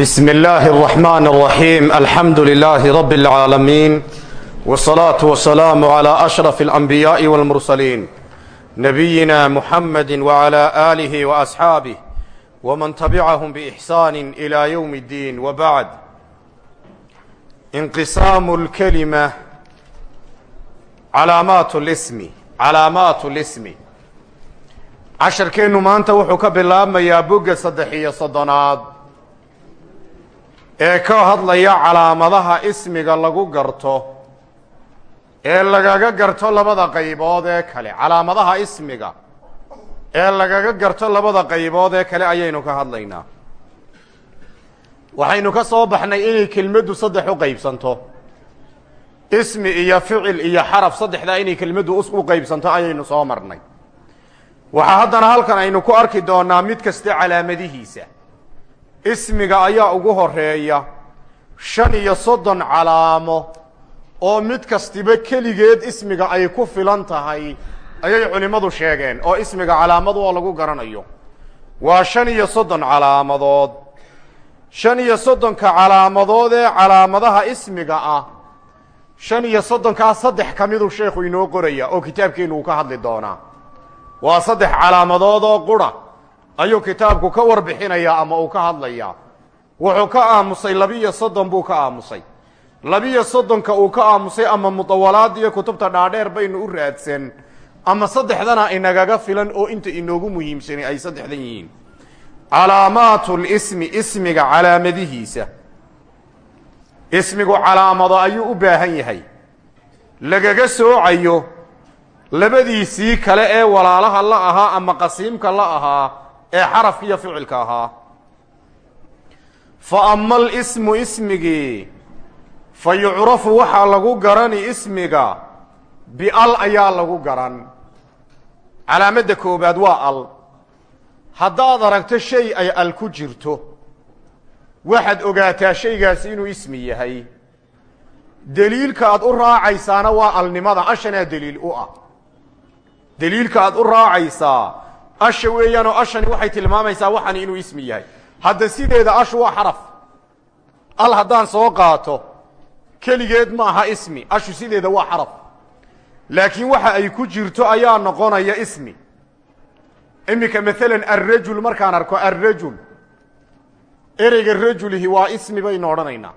بسم الله الرحمن الرحيم الحمد لله رب العالمين والصلاة والسلام على أشرف الأنبياء والمرسلين نبينا محمد وعلى آله وأصحابه ومن تبعهم بإحسان إلى يوم الدين وبعد انقسام الكلمة علامات الاسم علامات الاسم casharkeennu maanta wuxuu ka bilaabmayaa bogga saddex iyo soddonaad ee ka hadlaya calaamadaha ismiga lagu garto ee lagaga garto labada qaybood ee kale. Calaamadaha ismiga ee lagaga garto labada qaybood ee kale ayaynu ka hadlaynaa. Waxaynu ka soo baxnay inay kelmaddu saddex u qaybsanto. Ismi iyo ficil iyo xaraf saddexdaa inay kelmaddu u qaybsanto ayaynu soo marnay. Waxaa haddana halkan aynu ku arki doonaa mid kasta calaamadihiisa ismiga ayaa ugu horreeya shan iyo soddon calaamo oo mid kastiba keligeed ismiga ay ku filan tahay ayay culimmadu sheegeen oo ismiga calaamad oo lagu garanayo. Waa shan iyo soddon calaamadood shan iyo soddonka calaamadood ee calaamadaha ismiga ah shan iyo soddonkaa saddex ka miduu sheekhu inoo qoraya oo kitaabkeennu uu ka hadli doonaa. Waa saddex calaamadood oo qura ayuu kitaabku ka warbixinayaa ama uu ka hadlayaa? Wuxuu ka aamusay labiyo soddon buu ka aamusay. Labiyo soddonka uu ka aamusay ama mudawalaad iyo kutubta dhaadheer baynu u raadsan ama saddexdana inagaga filan oo inta inoogu muhiimsani ay saddexdan yihiin. Calaamaatulismi ismiga calaamadihiisa. Ismigu calaamado ayuu u baahan yahay. Lagaga soocayo labadiisii kale ee walaalaha la ahaa ama qasiimka la ahaa ee xarafka iyo ficilka ahaa. Fa ama alismu ismigii fa yucrafu waxaa lagu garani ismiga bial ayaa lagu garan. Calaamadda koobaad waa al. Haddaad aragto shay ay al ku jirto waxaad ogaataa shaygaasi inuu ismi yahay. Deliilka aad u raacaysaana waa alnimada ashanaa deliil u ah. Deliilka aad u raacaysaa asha weeyaanoo ashani waxay tilmaamaysaa waxani inuu ismi yahay. Hadda sideeda ashu waa xaraf. Al haddaan soo qaato keligeed ma aha ismi. Ashu sideeda waa xaraf. Laakiin waxa ay ku jirto ayaa noqonaya ismi. Iminka maalan alrajul markaan arko alrajul ereyga rajulihi waa ismi baynu odhanaynaa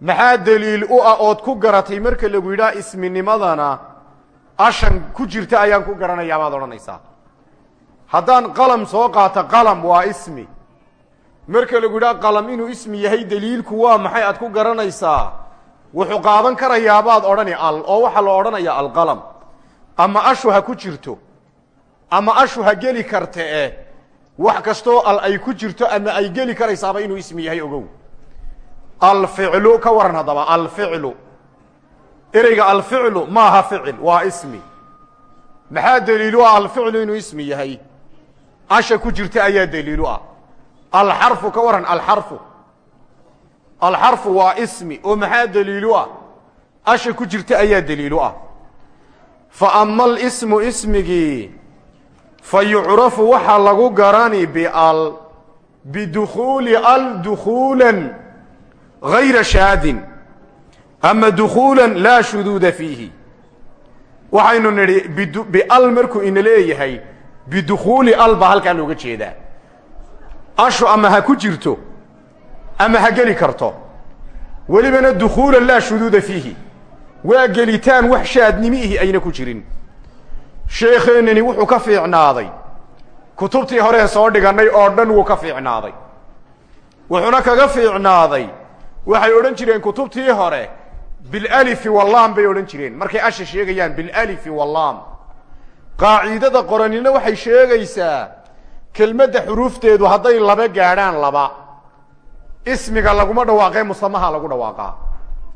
maxaa deliil u ah ood ku garatay marka lagu yidhaha isminimadana? Ashan ku jirta ayaan ku garanayaa baad odhanaysaa haddaan qalam soo qaato qalam waa ismi. Marka lagu yidhaha qalam inuu ismi yahay deliilku waa maxay? Aad ku garanaysaa. Wuxuu qaadan karayaabaad odhani al oo waxaa la odhanayaa alqalam. Ama ashu ha ku jirto ama ashu ha geli karte eh wax kastoo al ay ku jirto ama ay geli karaysaaba inuu ismi yahay ogow. Alficlu ka waran haddaba alficlu. Ereyga alficlu maaha ficil waa ismi. Maxaa deliilu ah alficlu inuu ismi yahay asha ku jirta ayaa deliilu ah. Alxarfu ka waran alxarfu. Alxarfu waa ismi oo maxaa deliilu ah? Asha ku jirta ayaa deliilu ah. Fa ama alismu ismigii fa yucrafu waxaa lagu garani bial bidukhuuli al dukhuulan gayra shaadin ama dukhuulan laa shuduuda fiihi. Waxaynu nidhi bial markuu ina leeyahay bidukhuuli al baa halkaa looga jeedaa ashu ama ha ku jirto ama ha geli karto. Welibana dukhuulan laa shuduuda fiihi. Waa gelitaan wax shaadnimiihi ayna ku jirin. Sheekeennani wuxuu ka fiicnaaday. Kutubtii horee soo dhigannay oo dhan wuu ka fiicnaaday. Wuxuuna kaga fiicnaaday. Waxay odhan jireen kutubtii hore bilalifi wallaam bay odhan jireen. Markay asha sheegayaan bilalifi wallaam qaaciidada qoranina waxay sheegaysaa kelmadda xuruufteedu hadday laba gaadhaan laba. Ismiga laguma dhawaaqee musamaha lagu dhawaaqaa.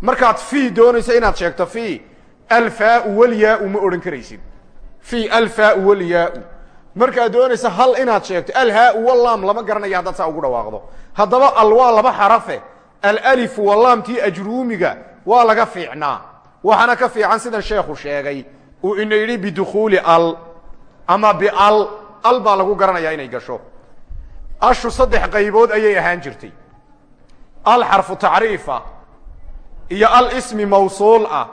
Markaad fii doonayso inaad sheegto fii alfaau walyaau ma odhan karaysid. Fii alfaau walyaau. Markaad doonayso hal inaad sheegto alhaau wallaam lama garanaya haddaad saa ugu dhawaaqdo. Haddaba al waa laba xarafe alalifu wallaamtii ajruumiga waa laga fiicnaa. Waxaana ka fiican sidan sheekhu sheegay uu ina yidhi bidukhuuli al ama bial al baa lagu garanayaa inay gasho. Ashu saddex qaybood ayay ahaan jirtay. Al xarfu tacriifa iyo al ismi mawsuul ah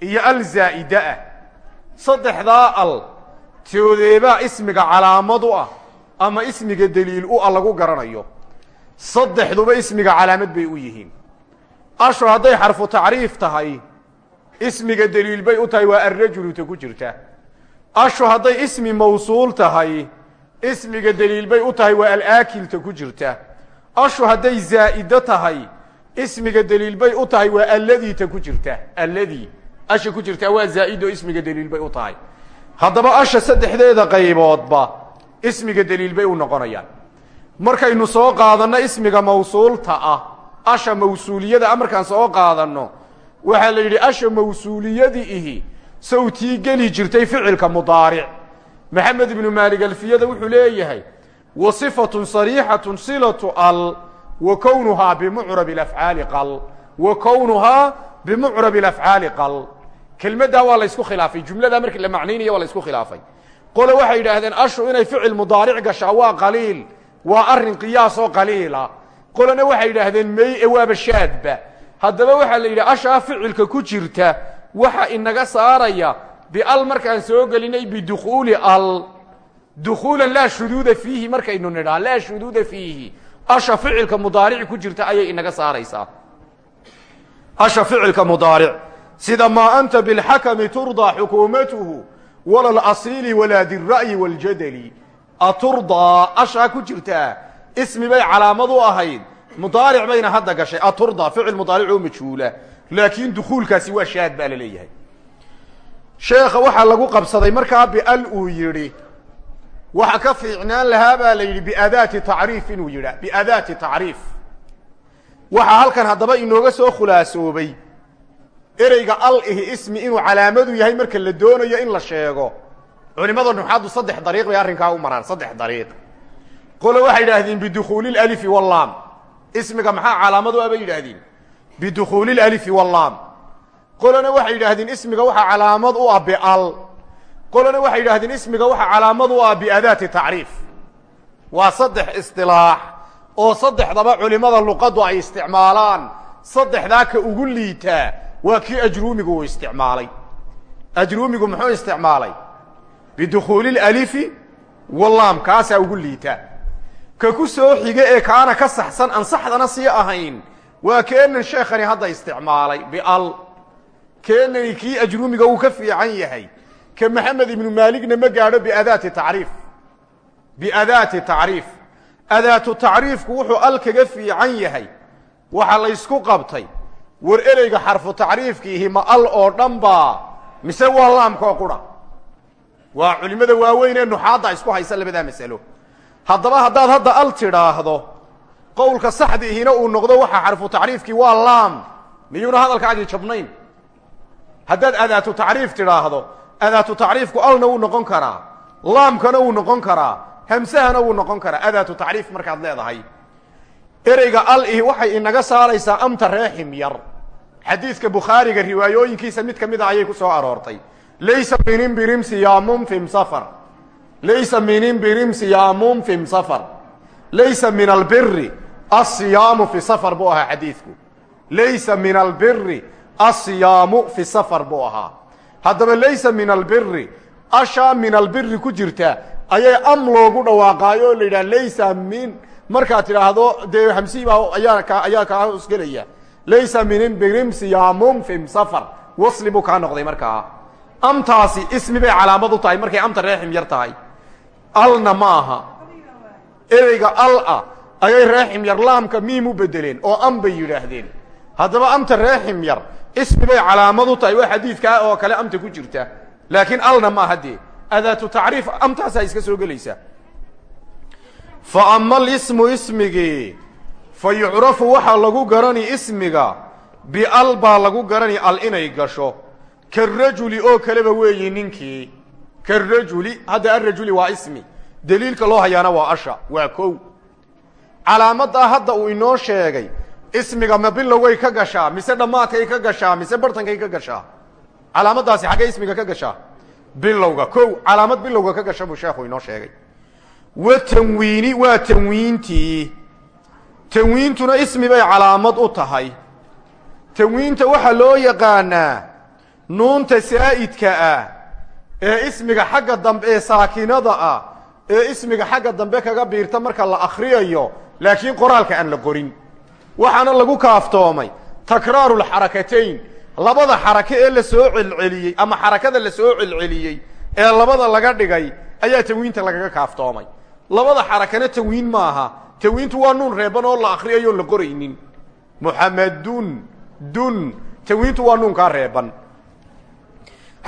iyo al zaa'ida ah. Saddexdaa al toodeebaa ismiga calaamad u ah ama ismiga deliil u ah lagu garanayo. Saddexduba ismiga calaamad bay u yihiin. Ashu hadday xarfu tacriif tahay ismiga deliil bay u tahay waa arrajulu ta ku jirta. Ashu hadday ismi mawsuul tahay ismiga deliil bay u tahay waa alaakilta ku jirta. Ashu hadday zaa'ido tahay ismiga deliil bay u tahay waa alladiita ku jirta. Alladii asha ku jirtaa waa zaa'ido ismiga deliil bay u tahay. Haddaba asha saddexdeeda qayboodba ismiga deliil bay u noqonayaan. Markaynu soo qaadanno ismiga mawsuulta ah asha mawsuuliyada markaan soo qaadanno waxaa la yidhi asha mawsuuliyadii ihi. Sawtii geli jirtay ficilka mudaaric. Maxamed ibnu maalig alfiyada wuxuu leeyahay wa sifatun silatu al wa kownuhaa bimucrab afcaali qal wa kownuhaa bimucrab afcaali qal. Kelmaddaa waa la ysku khilaafay jumladaa markii la macnaynaya waa la ysku khilaafay. Qole waxay yidhaahdeen ashu inay ficil mudaaric gashaa qaliil waa arrin qiyaasoo qaliila. Qolena waxay yidhaahdeen mey e waaba haddaba waxaa la yidhi ashaa ficilka ku jirta waxa inaga saaraya bial markaan soo gelinay bidukhuuli al. Dukhuulan laa shuduuda fiihi markaynu nidhaa laa shuduuda fiihi. Asha ficilka mudaarici ku jirta ayay inaga saaraysaa. Asha ficilka mudaaric sida maa anta bilxakami turdaa xukuumatuhu wala lasiili walaa dira'yi waljadali. Aturdaa ashaa ku jirtaa ismi bay calaamad u mudaaric bayna hadda gashay aturdaa ficil mudaaric oo majhuula. Laakiin dukuulkaasi waa shaad baa la leeyahay. Sheekha waxaa lagu qabsaday markaa bial uu yidhi waxa ka fiicnaan lahaa baa la yidhi biadaati tacriif inuu yidha biadaati tacriif. Waxaa halkan haddaba inooga soo khulaasoobay ereyga al ihi ismi inuu calaamadu yahay marka la doonayo in la sheego. Culimada nuxaaddu saddex dariiq bay arrinkaa u maraan saddex dariiq. Qole waxay yidhaahdeen bidukhuuli lalifi wallaam ismiga maxaa calaamadu a bay yidhaahdeen? Bidukhuuli lalifi wallaam. Qolena waxay ismiga waxaa calaamad u ah bial. Qolena waxay yidhahdeen ismiga waxaa calaamad u ah biadaati tacriif. Waa saddex istilaax oo saddexdaba culimada luqaddu ay isticmaalaan. Saddexdaa ka ugu liitaa waa kii ajruumigu uu isticmaalay. Ajruumigu muxuu isticmaalay? Bidukhuuli lalifi wallaam kaasaa ugu liita ka ku soo xiga ee kaana ka saxsan aan saxdana sii ahayn. Waa keenan sheekhani hadda isticmaalay bial. Keenani kii ajruumiga uu ka fiican yahay. Ka maxamed ibnu maaligna ma gaadho biadaati tacriif. Biadaati tacriif. Adaatu tacriifku wuxuu al kaga fiican yahay. Waxaa laysku qabtay. War ereyga xarfu tacriifkiihi ma al oo dhan baa. Mise waa laamkoo qura? Waa culimmada waaweyn ee nuxaadda isku haysa labadaa masalo haddaba haddaad hadda al tidhaahdo qowlka saxdiihina uu noqdo waxa xarfu tacriifkii waa laam. Miyuuna hadalkaagii jabnayn haddaad adaatu tacriif tidhaahdo adaatu tacriifku alna wuu noqon karaa laamkana wuu noqon karaa hamsahana wuu noqon karaa. Adaatu tacriif markaad leedahay. Ereyga al ihi waxay inaga saaraysaa amta reexim yar. Xadiidka bukhaariga riwaayooyinkiisa mid ka mid a ayay ku soo aroortay. Laysa minin birim siyaamun fim safar laysa minin birim siyaamun fim safar laysa min albiri asiyaamu fi safar buu ahaa xadiidku laysa min albiri asiyaamu fi safar buu ahaa haddaba laysa min albiri ashaa min albiri ku jirta ayay am loogu dhawaaqaayo oo la yidhaha laysa min markaad tidhaahdo dee hamsiibaa ayaa ka ayaa kaa hosgelaya laysa min birim siyaamun fim safar wasli buu kaa noqday markaa amtaasi ismi bay calaamad u tahay markay amta reexim yar alna ma aha ereyga al ah ayay reexim yar laamka miim u bedeleen oo am bay yidhaahdeen. Haddaba amta reexim yar ismi bay calaamad tahay waa xadiidkaa oo kale amta ku jirta. Laakiin alna ma aha dee adaatu tacriif amtaasaa iska soo gelaysa fa ama alismu ismigii fa yucrafu waxaa lagu garani ismiga bial baa lagu garani al inay gasho. Karajuli oo kaleba weeyi ninkii karajuli hadda arajuli waa ismi deliilka loo hayaana waa asha waa kow calaamaddaa hadda uu inoo sheegay ismiga ma bilowgay ka gashaa mise dhammaadkay ka gashaa mise bartankay ka gashaa calaamaddaasi xaggay ismiga ka gashaa bilowga kow calaamad bilowga ka gasha buu sheekhu inoo sheegay wa tanwiini waa tanwiintii tanwiintuna ismi bay calaamad u tahay tanwiinta waxaa loo yaqaanaa nuunta saa'idka ee ismiga xagga dambe ee saakinada ah ee ismiga xagga dambe kaga biirta marka la akhriyayo laakiin qoraalka aan la qorin. Waxaana lagu kaaftoomay takraaru lxarakatayn labada xarake ee la soo celceliyey ama xarakada la soo celceliyey ee labada laga dhigay ayaa tanwiinta lagaga kaaftoomay. Labada xarakana tanwiin maaha. Tanwiintu waa nuun reeban oo la akriyayoon la qoraynin. Muxamadun dun. Tanwiintu waa nuunkaa reeban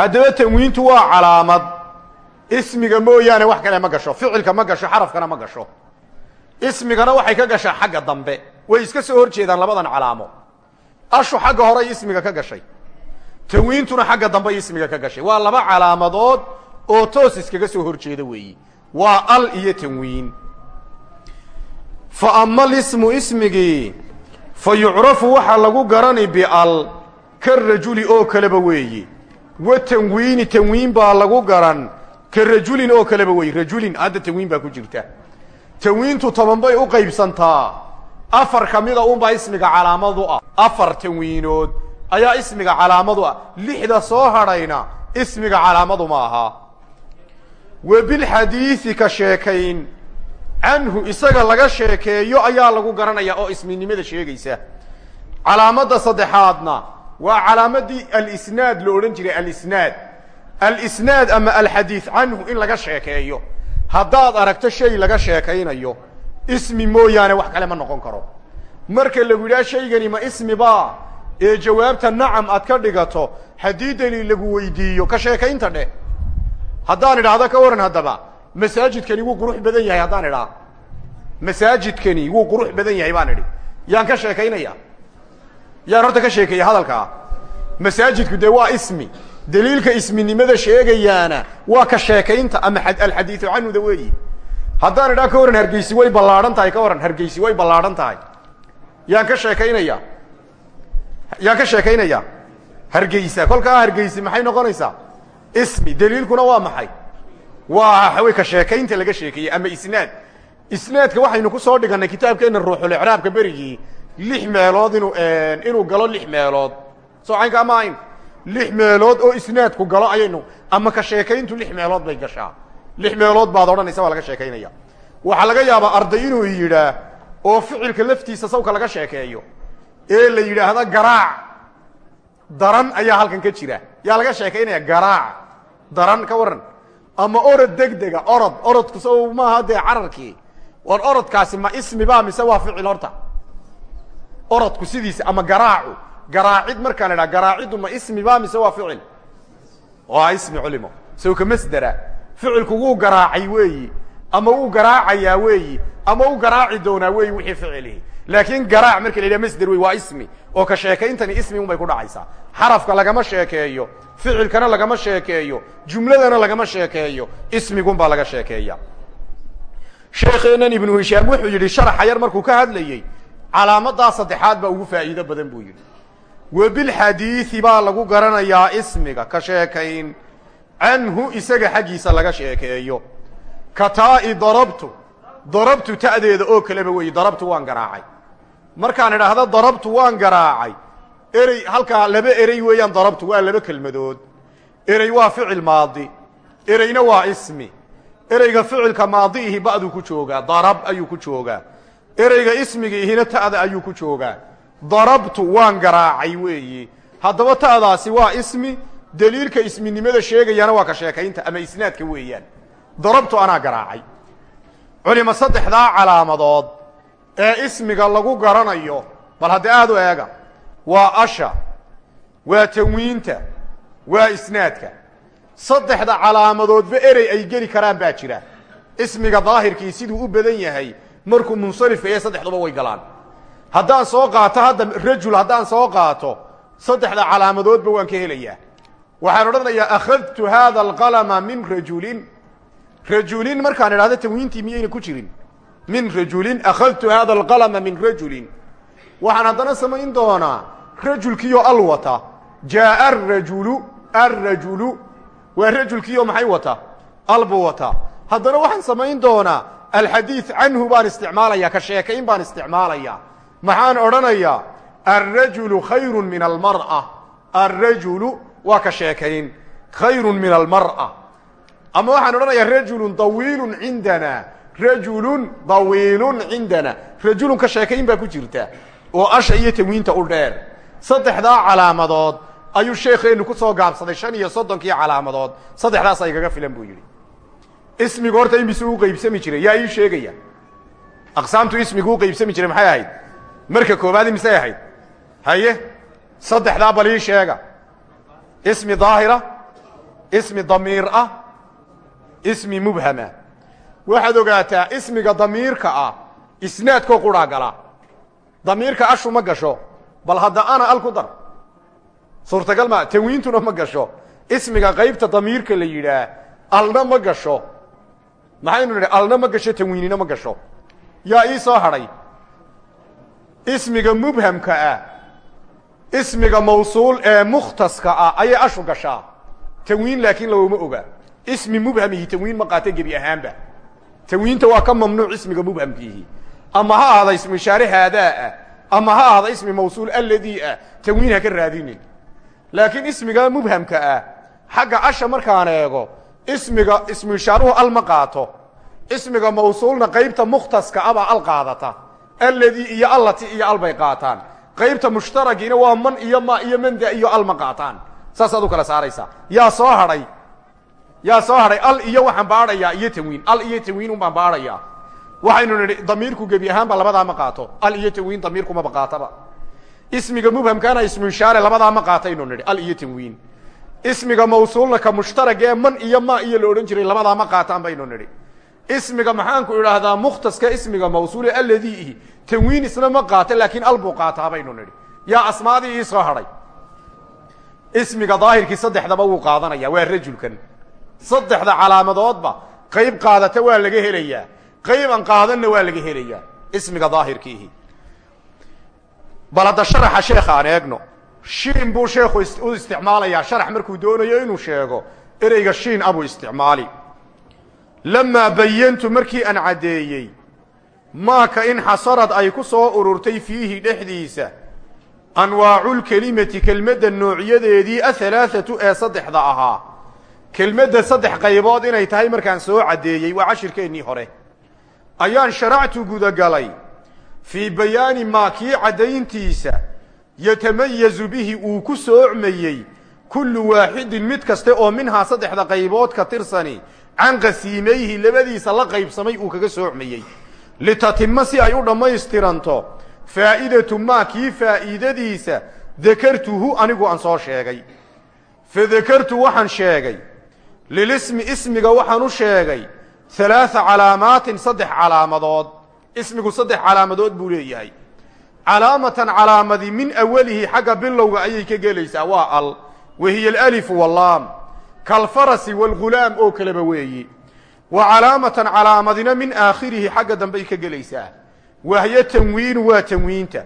haddaba tanwiintu waa calaamad. Ismiga mooyaane wax kale ma gasho. Ficilka ma gasho. Xarafkana ma gasho. Ismigana waxay ka gashaa xagga dambe. Way iska soo hor jeedaan labadan calaamo. Ashu xagga horay ismiga ka gashay. Tanwiintuna xagga dambe ismiga ka gashay. Waa laba calaamadood oo toos iskaga soo hor jeeda weeyi. Waa al iyo tanwiin fa ama lismu ismigii fa yucrafu waxaa lagu garani bial ka rajuli oo kaleba weeyi wa tanwiini tanwiin baa lagu garan. Ka rajulin oo kaleba weeye rajulin hadda tanwiin baa ku jirta. Tanwiintu toban bay u qaybsantaa afar ka mida unbaa ismiga calaamadu ah afar tanwiinood ayaa ismiga calaamadu ah lixda soo hadhayna ismiga calaamadu ma aha wa bilxadiidi ka sheekayn canhu isaga laga sheekeeyo ayaa lagu garanaya oo isminimada sheegaysa. Calaamadda saddexaadna waa calaamadii alisnaad la odhan jiray alisnaad. Alisnaad ama alxadiid canhu in laga sheekeeyo. Haddaad aragto shay laga sheekaynayo ismi mooyaane wax kale ma noqon karo. Marka lagu yidhaha shaygani ma ismi baa ee jawaabta nacam aad ka dhigato. Haddii daliil lagu weydiiyo ka sheekaynta dheh. Haddaan idhaahdo ka waran haddaba. Masaajidkani wuu qurux badan yahay haddaan idhaa masaajidkani wuu qurux badan yahay baan idhi. Yaan ka sheekaynaya yaan horta ka sheekeeya hadalkaa masaajidku dee waa ismi. Daliilka isminimada sheegayaana waa ka sheekaynta ama alxadiidu canhuda weeyi. Haddaan idhaa ka waran hargeysi way ballaadhan tahay ka waran hargeysi way ballaadhan tahay. Yaan ka sheekaynaya. Yaan ka sheekaynaya. Hargeysa kolkaa hargeysi maxay noqonaysaa? Ismi daliilkuna waa maxay? Waa way ka sheekaynta laga sheekeeyey ama isnaad. Isnaadka waxaynu ku soo dhigannay kitaabkeenna ruuxulicraabka berigii lix meelood inuu inuu galo lix meelood. Soo caynka ama lix meelood oo isnaadku galo ayaynu ama ka sheekayntu lix meelood bay gashaa. Lix meelood baad odhanaysa waa laga sheekaynaya. Waxaa laga yaabaa arday inuu yidhaa oo ficilka laftiisa sawka laga sheekeeyo ee la yidhaahda garaac. Daran ayaa halkan ka jira. Yaa laga sheekaynaya garaac. Daran ka waran ama orod degdega orod orodku so maaha dee cararkii. War orodkaasi ma ismi ba mise waa ficil horta orodku sidiisa ama garaacu. Garaacid markaa la idhaha garaaciddu ma ismi ba mise waa ficil? Waa ismi culimo. Sawka masdera ficilku wuu garaacay weeyi ama wuu garaacayaa weeyi ama u garaaci doonaa weeyi wixii ficilihi. Laakiin garaac marka la yidhaha masder waa ismi oo ka sheekayntani ismi un bay ku dhacaysaa. Xarafka lagama sheekeeyo ficilkana lagama sheekeeyo jumladana lagama sheekeeyo ismigun baa laga sheekeeya sheekeennan ibnu hishaam wuxuu yidhi sharaxa markuu ka hadlayey calaamadaa saddexaad baa ugu faa'iido badan buu yidhi. Wa bilxadiidi baa lagu garanayaa ismiga ka sheekayn. Canhu isaga xaggiisa laga sheekeeyo. Ka taa'i darabtu darabtu ta'deeda oo kaleba weeye darabtu waan garaacay. Markaan idhaahdo darabtu waan garaacay erey halkaa laba erey weeyaan darabtu waa laba kelmadood. Erey waa ficil maadi ereyna waa ismi. Ereyga ficilka maadiihi ba'duu ku joogaa darab ayuu ku joogaa ereyga ismigiihina ta'da ayuu ku joogaa. Darabtu waan garaacay weeyi. Haddaba ta'daasi waa ismi daliilka isminimada sheegayana waa ka sheekaynta ama isnaadka weeyaan. Darabtu anaa garaacay. Culimo saddexdaa calaamadood ee ismiga lagu garanayo bal haddii aad u eega waa asha waa tanwiinta waa isnaadka. Saddexda calaamadoodba erey ay geli karaan baa jira. Ismiga daahirkii siduu u badan yahay markuu munsarifka yahay saddexduba way galaan. Haddaan soo qaato hadda rajul haddaan soo qaato saddexda calaamadoodba waan ka helayaa. Waxaan odhanayaa akhadtu haada alqalama min rajulin. Rajulin markaan idhahdo tanwiintii miyayna ku jirin? Min rajulin akhadtu hada alqalama min rajulin. Waxaan haddana samayn doonaa rajulkiioo al wata. Jaaa arajulu arrajulu. Waa rajulkiioo maxay wata? Al buu wataa. Haddana waxaan samayn doonaa alxadiid canhu baan isticmaalaya ka sheekayn baan isticmaalaya maxaan odhanayaa alrajulu khayru min almar'a alrajulu waa ka sheekayn khayru min almar'a ama waxaan odhanayaa rajulun dawiilun cindana rajulun dawiilun cindana rajulun ka sheekayn baa ku jirta oo asha iyo tanwiinta u dheer saddexdaa calaamadood ayuu sheekheenu ku soo gaabsaday shan iyo soddonkii calaamadood saddexdaas igaga filan buu yidhi ismigu horta imisuu u qaybsami jiray yaa ii sheegaya. Aqsaamtu ismigu u qaybsami jiray maxay ahayd? Marka koobaad imisay ahayd? Haye saddexdaa bal ii sheega. Ismi daahira ismi damiir ah ismi mubhama. Waxaad ogaataa ismiga damiirka ah isnaadkoo qudhaa gala. Damiirka ashu ma gasho bal hadda ana al ku dar. Suurtagal ma tanwiintuna ma gasho. Ismiga qaybta damiirka la yidhaah alna ma gasho maxaynu nidhi alna ma gasho tanwiinina ma gasho. Yaa ii soo hadhay? Ismiga mubhamka ah ismiga mawsuul ee mukhtaska ah ayay ashu gashaa. Tanwiin laakiin lagoma oga. Ismi mubhamihi tanwiin ma qaata gebi ahaanba. Tanwiinta waa ka mamnuuc ismiga mubhamkiihi. Ama ha ahda ismi ishaare haadaa ah ama ha ahda ismi mawsuul alladii ah tanwiin ha ka raadinin. Laakiin ismiga mubhamka ah xagga asha markaan eego ismiga ismu ishaaruhu al ma qaato ismiga mawsuulna qaybta mukhtaska abaa al qaadata alladii iyo allati iyo al bay qaybta mushtaragiina waa man iyo ma iyo manda iyo al ma qaataan kala saaraysaa. Yaa soo hadhay yaa soo hadhay al iyo waxaan baadhayaa iyo tanwiin. Al iyo tanwiin unbaan baadhayaa. Waxaynu nidhi damiirku gebi ahaanba labadaa ma al iyo tanwiin damiirkumaba qaataba ismiga mubhamkaana ismu ishaare labadaa ma qaataynu nidhi. Al iyo tanwiin ismiga mawsuulna ka mushtarag ee man iyo ma iyo la jiray labadaa ma qaataan baynu nidhi. Ismiga maxaanku idhaahdaa mukhtaska ismiga mawsuule alladiihi tanwiin isna ma qaata laakiin al buu qaataa baynu nidhi. Yaa asmaadii ii soo hadhay. Ismiga daahirkii saddexdaba wuu qaadanaya waa rajulkan. Saddexda calaamadoodba qayb qaadata waa laga helayaa. Qayb aan qaadanna waa laga helayaa. Ismiga daahirkiihi bal hadda sharaxa sheekha aan eegno shiin buu sheekhu u isticmaalayaa sharax markuu doonayo inuu sheego ereyga shiin abuu isticmaali. Lamaa bayantu markii aan caddeeyey maaka in xasarad ay ku soo ururtay fiihi dhexdiisa anwaaculkelimati kelmadda noocyadeedii ahalaathatu ee saddexda ahaa. Kelmadda saddex qaybood inay tahay markaan soo caddeeyey waa cashirkeennii hore. Ayaan sharactu gudagalay fii bayaani maa kii caddayntiisa yatamayazu bihi uu ku soocmayey kullu waaxidin mid kaste oo minhaa saddexda qaybood ka tirsani. Can qasiimayhi labadiisa la qaybsamay uu kaga soocmayey litatima si ay u dhammaystiranto. Faa'idatu maa kii faa'iidadiisa dakartuhu anigu aan soo sheegay. Fa dakartu waxaan sheegay. Lilismi ismiga waxaan u sheegay. Halaaa calaamaatin saddex calaamadood. Ismigu saddex calaamadood buu leeyahay calaamatan calaamadi min awalihi xagga bilowga ayay ka gelaysaa. Waa al wahiya alalifu wallaam kalfarasi waalghulaam oo kaleba weeyi. Wa calaamatan calaamadina min aakhirihi xagga dambey ka gelaysaa. Wahyo tanwiinu waa tanwiinta.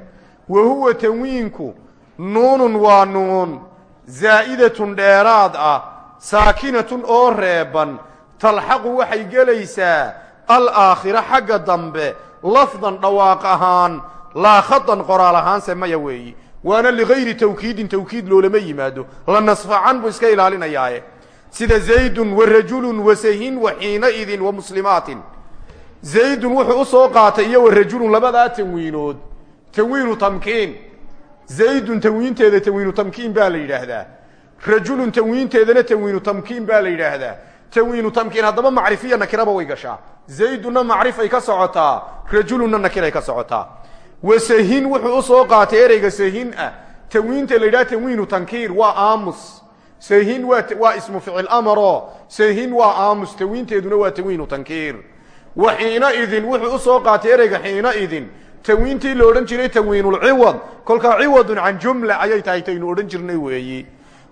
Wa huwa tanwiinku nuunun waa nuun zaa'idatun dheeraad ah saakinatun oo reeban. Talxaqu waxay gelaysaa alaakhira xagga dambe lafdan dhawaaq ahaan laa khadan qoraal ahaanse maya weeyi. Waana ligayri tawkiidin tawkiid loolama yimaado. La nasfacan buu iska ilaalinayaaye. Sida zaydun wa rajulun wa sahin wa xiinaidin wa muslimaatin. Zaydun wuxuu u soo qaatay iyo wa rajulun labadaa tanwiinood. Tanwiinu tamkiin. Zaydun tanwiinteeda tanwiinu tamkiin baa la yidhaahdaa. Rajulun tanwiinteedana tanwiinu tamkiin baa la yidhaahdaa. Tanwiinu tamkiin haddaba macrifiya nakiraba way gashaa. Zaydunna macrifay ka socotaa rajulunna nakiray ka socotaa wa sahin wuxuu u soo qaatay ereyga sahin ah. Tanwiinta la yidhaha tanwiinu tankiir waa aamus. Sahin waa ismu ficil amaro. Sahin waa aamus. Tanwiinteeduna waa tanwiinu tankiir. Wa xiinaidin wuxuu u soo qaatay ereyga xiinaidin tanwiintii la odhan jiray tanwiinulciwad kolkaa ciwadun can jumla ayay tahay taynu odhan jirnay weeyi.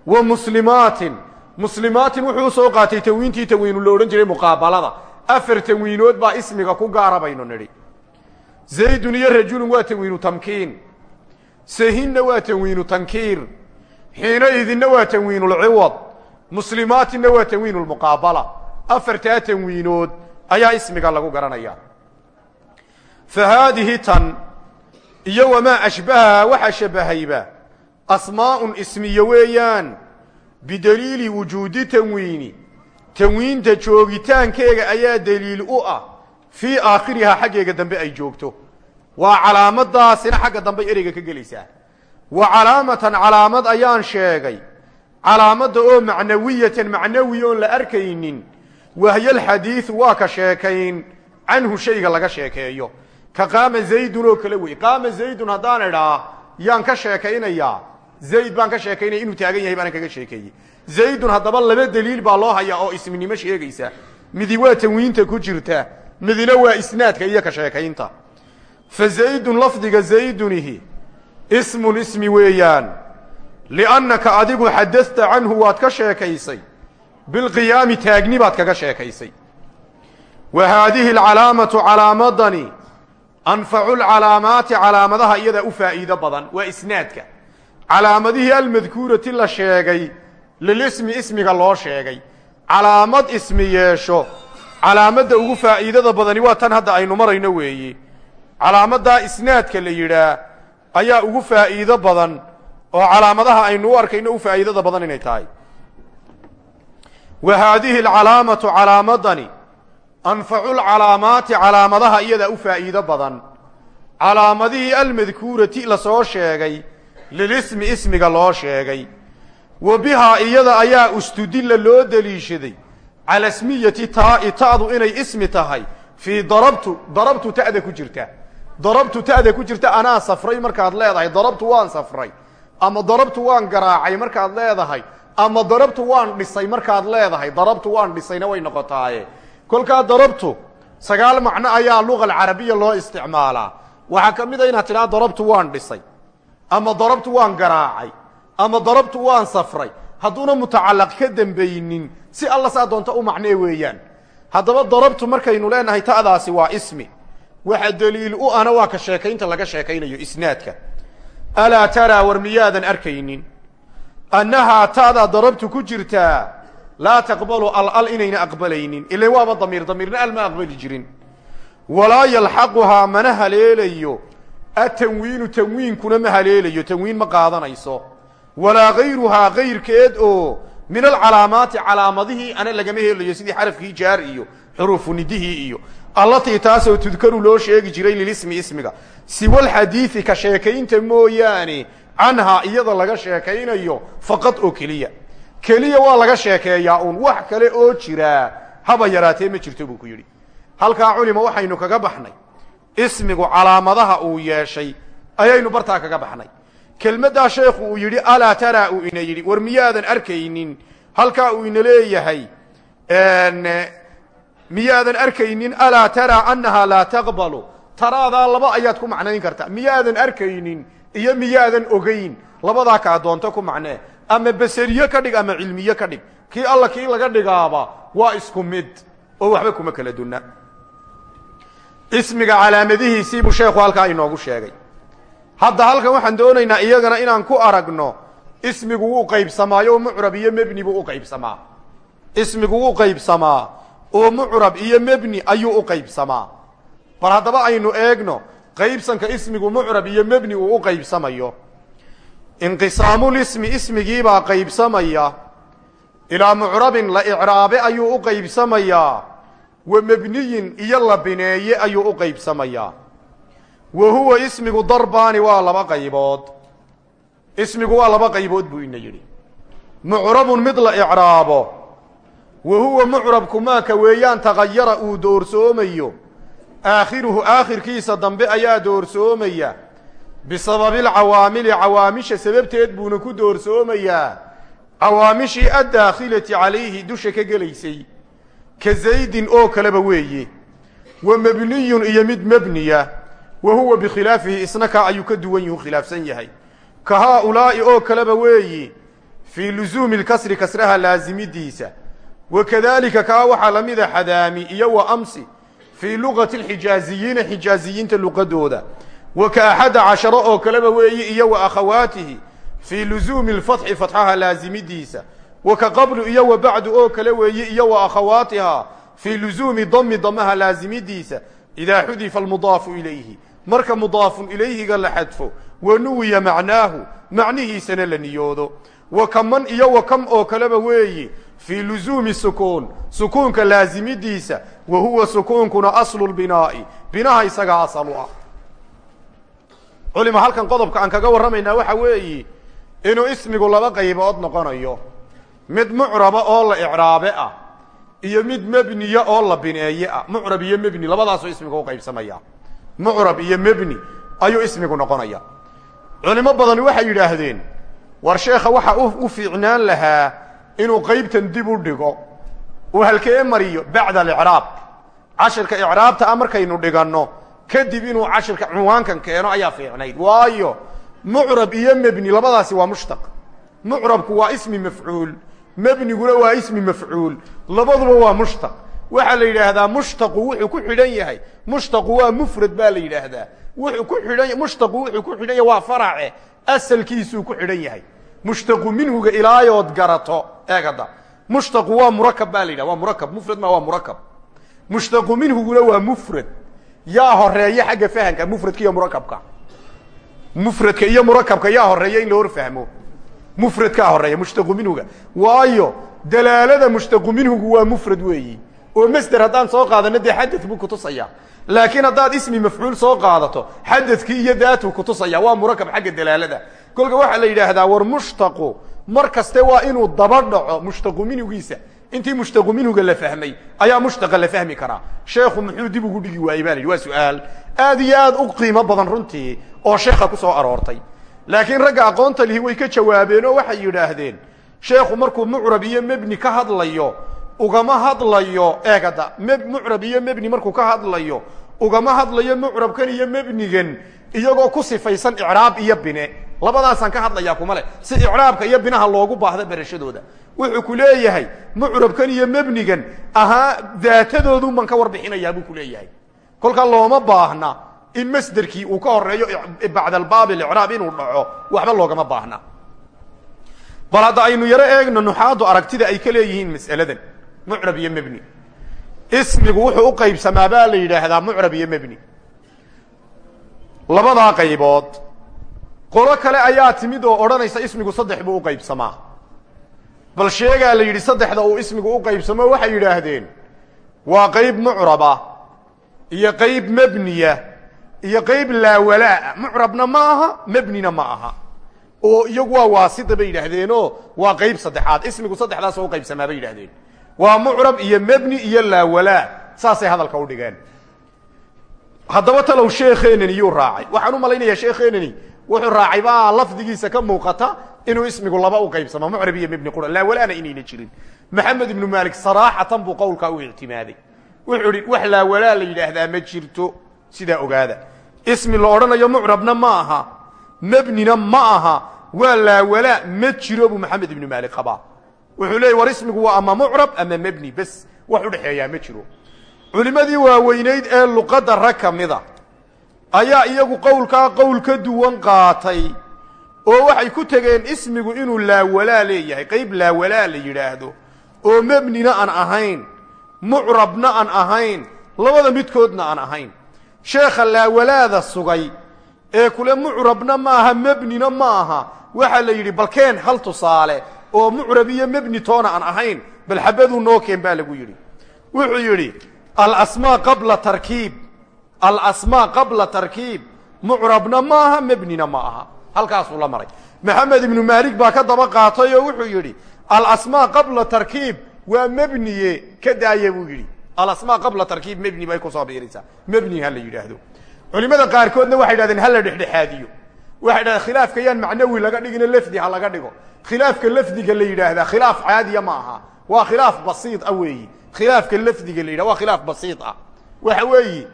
Wa muslimaatin. Muslimaatin wuxuu u soo qaatay tanwiintii tanwiinu la odhan jiray muqaabalada. Afar tanwiinood baa ismiga ku gaara baynu nidhi zaydun iyo rajulun waa tanwiinu tamkiin. Sahinna waa tanwiinu tankiir. Xiinaidinna waa tanwiinulciwad muslimaatinna waa tanwiinulmuqaabala afartaa tanwiinood ayaa ismiga lagu garanaya. Fa haadihi tan iyo wamaa ashbahaha waxa shabahayba. Asmaa'un ismiyo weeyaan. Bidaliili wujuudi tanwiini. Tanwiinta joogitaankeega ayaa deliil u ah fii aakhirihaa xaggeega dambe ay joogto. Waa calaamadaasina xagga dambe ereyga ka gelaysaa. Wa calaamatan calaamad ayaan sheegay. Calaamadda oo macnawiyatan macnawi oon la arkaynin wahyalxadiidu waa ka sheekayn canhu shayga laga sheekeeyo. Ka qaama zaydun oo kale wey. Qaama zaydun haddaan idhaa yaan ka sheekaynayaa. Zayd baan ka sheekaynaya inuu taagan yahay baanan kaga sheekeeyey. Zaydun haddaba laba daliil baa loo hayaa oo isminimo sheegaysa. Midi waa tanwiinta ku jirta midina waa isnaadka iyo ka sheekaynta. Fa zaydun lafdiga zaydunihi ismun ismi weeyaan liannaka adigu xadasta canhu waad ka sheekaysay bilqiyaami taagni baad kaga sheekaysay. Wa haadihi alcalaamatu calaamadani anfacu lcalaamaati calaamadaha iyadaa u faa'iido badan waa isnaadka. Calaamadihii almadkuurati la sheegay lilismi ismiga loo sheegay calaamad ismi yeesho calaamadda ugu faa'iidada badani waa tan hadda aynu marayno weeye calaamaddaa isnaadka la yidhaa ayaa ugu faa'iido badan oo calaamadaha aynu arkayno u faa'iidada badan inay tahay. Wa haadihi alcalaamatu calaamadani anfacu lcalaamaati calaamadaha iyadaa u faa'iido badan. Calaamadihii almadkuurati la soo sheegay lilismi ismiga loo sheegay. Wa bihaa iyada ayaa ustudilla loo deliishaday cala smiyati taa'i ta'du inay ismi tahay fii darabtu darabtu ta'da ku jirta darabtu ta'da ku jirta anaa safray markaad leedahay darabtu waan safray ama darabtu waan garaacay markaad leedahay ama darabtu waan dhisay markaad leedahay darabtu waan dhisayna way noqotaaye kolkaa darabtu sagaal macno ayaa luga alcarabiya loo isticmaalaa waxaa ka mid a inaad tidhaha darabtu waan dhisay ama darabtu waan garaacay ama darabtu waan safray hadduuna mutacallaq ka dembaynin si alla saa doonta u macnee weeyaan. Haddaba darabtu markaynu leenahay ta'daasi waa ismi. Waxa deliil u ana waa ka sheekaynta laga sheekaynayo isnaadka. Alaa taraa war miyaadan arkaynin? Annahaa ta'daa darabtu ku jirtaa laa taqbalu al al inayna aqbalaynin. Ilan waaba damiir damiirna al ma aqbali jirin. Walaa yalxaquhaa mana haleelayo. Atanwiinu tanwiinkuna ma haleelayo tanwiin ma qaadanayso walaa gayruhaa gayrkeed oo min alcalaamaati calaamadihii ana lagama helayo sidii xarafkii jaar iyo xuruufu nidihii iyo allatii taasoo tudkaru loo sheegi jiray lilismi ismiga. Siwalxadiidi ka sheekaynta mooyaane canhaa iyada laga sheekaynayo faqad oo keliya. Keliya waa laga sheekeeyaa uun wax kale oo jiraa haba yaraatee ma jirto buu ku yidhi. Halkaa culima waxaynu kaga baxnay. Ismigu calaamadaha uu yeeshay ayaynu bartaa kaga baxnay kelmaddaa sheekhu uu yidhi alaa taraa uu ina yidhi war miyaadan arkaynin? Halkaa uu ina leeyahay miyaadan arkaynin alaa taraa annahaa laa taqbalu. Taraadaa laba ayaad ku macnayn kartaa. Miyaadan arkaynin iyo miyaadan ogayn labadaa kaa doonto ku macnee ama baseriye ka dhig ama cilmiye ka dhig. Kii alla kii laga dhigaaba waa isku mid oo waxba kuma kala dunna. Ismiga calaamadihiisiibuu sheekhu halkaa inoogu sheegay hadda halkan waxaan doonaynaa iyagana inaan ku aragno ismigu wuu qaybsamaayo oo mucrab iyo mebni buu u qaybsamaa. Ismigu wuu qaybsamaa oo mucrab iyo mebni ayuu qaybsamaa. Bal haddaba aynu eegno qaybsanka ismigu mucrab iyo mebni uu qaybsamayo. Inqisaamulismi ismigiibaa qaybsamaya. Ilaa mucrabin la icraabe ayuu u qaybsamayaa. Wa mebniyin iyo la bineeye ayuu u qaybsamayaa wa huwa ismigu darbaani waa laba qaybood. Ismigu waa laba qaybood buu ina yidhi. Mucrabun mid la icraabo. Wa huwa mucrabku maaka weeyaan tagayara uu doorsoomayo. Aakhiruhu aakhirkiisa dambe ayaa doorsoomaya. Bisababi alcawaamili cawaamisha sababteed buuna ku doorsoomayaa. Cawaamishii addaakhilati calayhi dusha ka gelaysay. Ka zaydin oo kaleba weeye. Wa mebniyun iyo mid mebniya wa huwa bikhilaafihi isna kaa ayuu ka duwan yuhu khilaafsan yahay ka haaulaa'i oo kaleba weeyi fii lusuumi lkasri kasraha laasimidiisa wa kadaalika kaa waxaa la mida xadaami iyo wa amsi fii luqati alxijaaziyiina xijaaziyiinta luqadooda wa ka axada casharo oo kaleba weeyi iyo wa akhawaatihi fii lusuumi alfatxi fatxaha laasimidiisa wa ka qablu iyo wa bacdu oo kale weeyi iyo wa akhawaatihaa fii luzuumi dami damaha laazimidiisa idaa xudifa almudaafu ilayhi marka mudaafun ilayhiga la xadfo wa nuwiya macnaahu macnihiisana la niyoodo. Wa kaman iyo wa kam oo kaleba weeyi fii luzuumi sukuun sukuunka laazimidiisa wa huwa sukuunkuna aslu lbinaa'i binaha isagaa asal u ah. Culima halkan qodobka aan kaga warramaynaa waxa weeyi inuu ismigu laba qaybood noqonayo. Mid mucraba oo la icraabe ah iyo mid mebniya oo la bineeye ah. Mucrab iyo mebni labadaasuu ismigu uqaybsamaya mucrab iyo mebni ayuu ismigu noqonaya. Culimo badani waxay yidhaahdeen war sheekha waxa u fiicnaan lahaa inuu qaybtan dib u dhigo uu halkee mariyo bacda alicraab. Cashirka icraabta a markaynu dhiganno kadib inuu cashirka cunwaankan keeno ayaa fiicnayd. Waayo mucrab iyo mebni labadaasi waa mushtaq. Mucrabku waa ismi mafcuul mebniguna waa ismi mafcuul labaduba waa mushtaq waxaa la yidhaahdaa mushtaqu wuxuu ku xidhan yahay. Mushtaqu waa mufrad baa la yidhaahdaa. Wuxuu ku xidhan mushtaqu wuxuu ku xidhan yahay waa farace asalkiisuu ku xidhan yahay. Mushtaqu minhuga ilaayood garato eegada mushtaqu waa murakab baa la yidhaha waa murakab mufrad ma waa murakab mushtaqu minhuguna waa mufrad. Yaa horreeya xagga fahamka mufradka iyo mufradka iyo murakabka yaa horreeya in la fahmo. Mufradkaa horreeya mushtaqu minhuga. Waayo dalaalada mushtaqu minhugu waa mufrad weeyi oo masder haddaan soo qaadano dee xadad buu kutusaya laakiin haddaad ismi mafcuul soo qaadato xadadkii iyo daatuu kutusaya waa murakab xagga dalaalada. Kolka waxaa la yidhaahdaa war mushtaqu mar kaste waa inuu daba dhaco mushtaqu minhugiisa intii mushtaqu minhuga la fahmay ayaa mushtaqa la fahmi karaa. Sheekhu muxuu dib ugu dhigi waayey ba la yidhi waa su'aal. Aad iyo aad u qiimo badan runtii oo sheekha ku soo aroortay. Laakiin ragga aqoonta lihi way ka jawaabeen oo waxay yidhaahdeen sheekhu markuu mucrab iyo mebni ka hadlayo ugama hadlayo eegada mucrab iyo mebni markuu ka hadlayo ugama hadlayo mucrabkan iyo mebnigan iyagoo ku sifaysan icraab iyo bine. Labadaasaan ka hadlayaa kuma leh si icraabka iyo binaha loogu baahda berashadooda wuxuu ku leeyahay mucrabkan iyo mebnigan ahaa daatadoodun baan ka warbixinayaa buu ku leeyahay. Kolkaa looma baahna in masderkii uu ka horeeyo bacda albaab icraab inuu dhaco waxba loogama baahna. Bal hadda aynu yaro eegno nuxaadu aragtida ay ka leeyihiin mas'aladan mucrab iyo mebni ismigu wuxuu u qaybsamaa baa la yidhaahdaa mucrab iyo mebni labadaa qaybood. Qolo kale ayaa timid oo odhanaysa ismigu saddex buu u qaybsamaa. Bal sheegaa la yidhi saddexda uu ismigu u qaybsamo waxay yidhaahdeen waa qayb mucraba iyo qayb mebniya iyo qayb laawalaa. Mucrabna ma aha mebnina ma aha. Oo iyagu waa waasida bay yidhaahdeenoo waa qayb saddexaad. Ismigu saddexdaasoo u qaybsamaa bay yidhahdeen waa mucrab iyo mebni iyo laawalaa saasay hadalka u dhigeen. Haddaba talow sheekeenani yuu raacay. Waxaan u malaynayaa sheekeenani wuxuu raacay baa lafdigiisa ka muuqata inuu ismigu laba u qaybsamo mucrab iyo mebni qura. Laawalaana inayna jirin. Maxamed ibnu maalik saraaxatan buu qowlkaa u ictimaaday. Wuxuu idhi wax laawalaa la yidhaahdaa ma jirto. Sidaa ogaada. Ismi la odhanayo mucrabna ma aha mebnina ma aha waa laawalaa ma jiro buu maxamed ibnu maalik qabaa wuxuu leeyay war ismigu waa ama mucrab ama mebni bes wax udhexeeyaa ma jiro. Culimmadii waaweynayd ee luqadda rag ka mida ayaa iyagu qowlkaa qowl ka duwan qaatay oo waxay ku tegeen ismigu inuu laawalaa leeyahay qayb laawalaa la yidhaahdo oo mebnina aan ahayn mucrabna aan ahayn labada midkoodna aan ahayn. Sheekha laawalaada sugay ee kule mucrabna ma aha mebnina ma aha waxaa la yidhi balkeen hal tusaale oo mucrab iyo mebni toona aan ahayn bal xabaduu noo keen baa lagu yidhi. Wuxuu yidhi alasmaa qabla tarkiib alasmaa qabla tarkiib mucrabna ma aha mebnina ma aha. La maray. Maxamed ibnu maalik baa ka daba qaatay oo wuxuu yidhi alasmaa qabla tarkiib waa mebniye ka daaya buu yidhi. Alasmaa qabla tarkiib mebni bay ku soo biiraysaa. Mebni ha la yidhaahdo. Culimada qaarkoodna waxay yidhahdeen ha la waxay yidhahdeen khilaafka yaan macnawi laga dhigino lafdi ha laga dhigo. Khilaafka lafdiga la yidhaahdaa khilaaf caadiya ma aha. Waa khilaaf basiid ah weeyi. Khilaafka lafdiga la yidhah waa khilaaf basiid ah. Waxa weeyi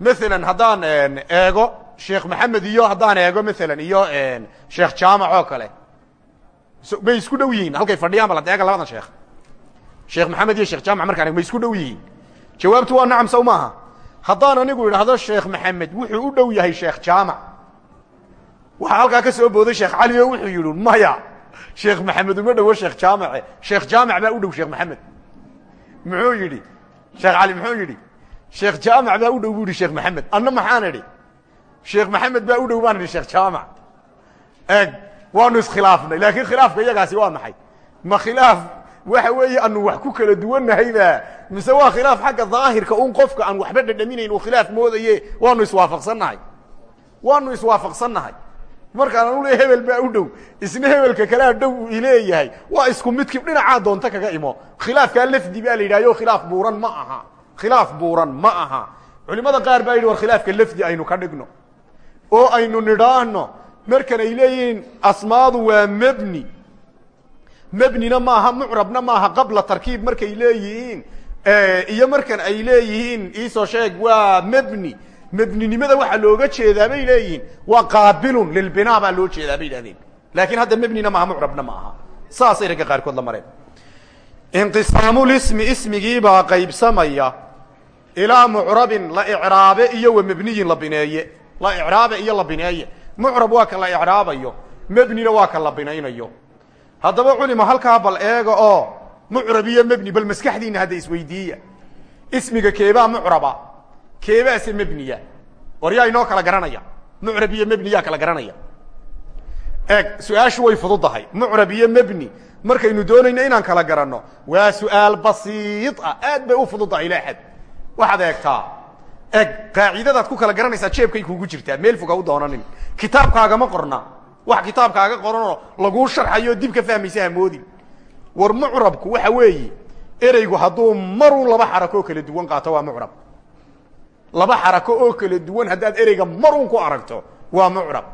maalan haddaan eego sheekh maxamed iyo haddaan eego maalan iyo sheekh jaamac oo kale. May isku dhow yihiin? Halkay fadhiyaan bal ad eega labadan sheekh. Sheekh maxamed iyo sheekh jaamac markaan eeg may isku dhow yihiin? Jawaabtu waa nacam sow maaha. Haddaan anigu idhaahdo sheekh maxamed wuxuu u dhow yahay sheekh jaamac waxaa halkaa ka soo booday sheekh cali oo wuxuu yidhi maya sheekh maxamed uma dhowo sheekh jaamace sheekh jaamac baa u dhow sheekh maxamed. Muxuu yidhi sheekh cali muxuu yidhi sheekh jaamac baa u dhow bu yidhi sheekh maxamed. Anna maxaan idhi? Sheekh maxamed baa u dhow baan idhi sheekh jaamac eg waanu iskhilaafnay laakiin khilaafka iyagaasi waa maxay? Ma khilaaf waxa weeye anu wax ku kala duwannahayba mise waa khilaaf xagga daahirka un qofka aan waxba dhadhaminayn uu khilaaf moodaye waanu iswaafaqsannahay. Waanu iswaafaqsannahay markaan anu le hebel baa u dhow. Isna hebelka kalea dhow uu ileeyahay waa isku midkii dhinacaa doonta kaga imo. Khilaafkaa lafdi baa la yidhahyo khilaaf buuran ma aha. Khilaaf buuran ma aha. Culimada qaar baa yidhi war khilaafka lafdi aynu ka dhigno. Oo aynu nidhaahno. Markan ay leeyihiin asmaadu waa mebni mebnina maaha mucrabna maaha qabla tarkiib markay leeyihiin. Iyo markan ay leeyihiin iisoo sheeg waa mebni mebninimada waxaa looga jeedaa bay leeyihiin. Waa qaabilun lilbinaa baa loo jeedaa bay yidhahdeen laakiin hadda mebnina maaha mucrabna ma aha saasay ragga qaarkood la mareen. Inqisaamulismi ismigiibaa qaybsamaya. Ilaa mucrabin la icraabe iyo wa mebniyin la bineeye. La icraabe iyo la bineeye. Mucrab waa ka la icraabayo mebnina waa ka la binaynayo. Haddaba culima halkaa bal eega oo mucrab iyo mebni bal maskaxdiina hadda isweydiiya. Ismiga keebaa mucraba keebaase mebniya. War yaa inoo kala garanaya. Mucrab iyo mebni yaa kala garanaya. Eeg su'aashu way fududahay. Mucrab iyo mebni markaynu doonayno inaan kala garanno waa su'aal ah. Aad bay u fududahay ila xad waxaad eegtaa. Eg qaacidadaad ku kala garanaysaa jeebkay kuugu jirtaa. Meel fog u doonanin. Kitaabkaagama qorna. Wax kitaabkaaga qoranoo laguu sharxayo dib ka fahmaysa hamoodin war mucrabku waxa weeye ereygu hadduu marun laba xarako kala duwan qaato waa mucrab laba xarako oo kala duwan haddaad ereyga marun ku aragto waa mucrab.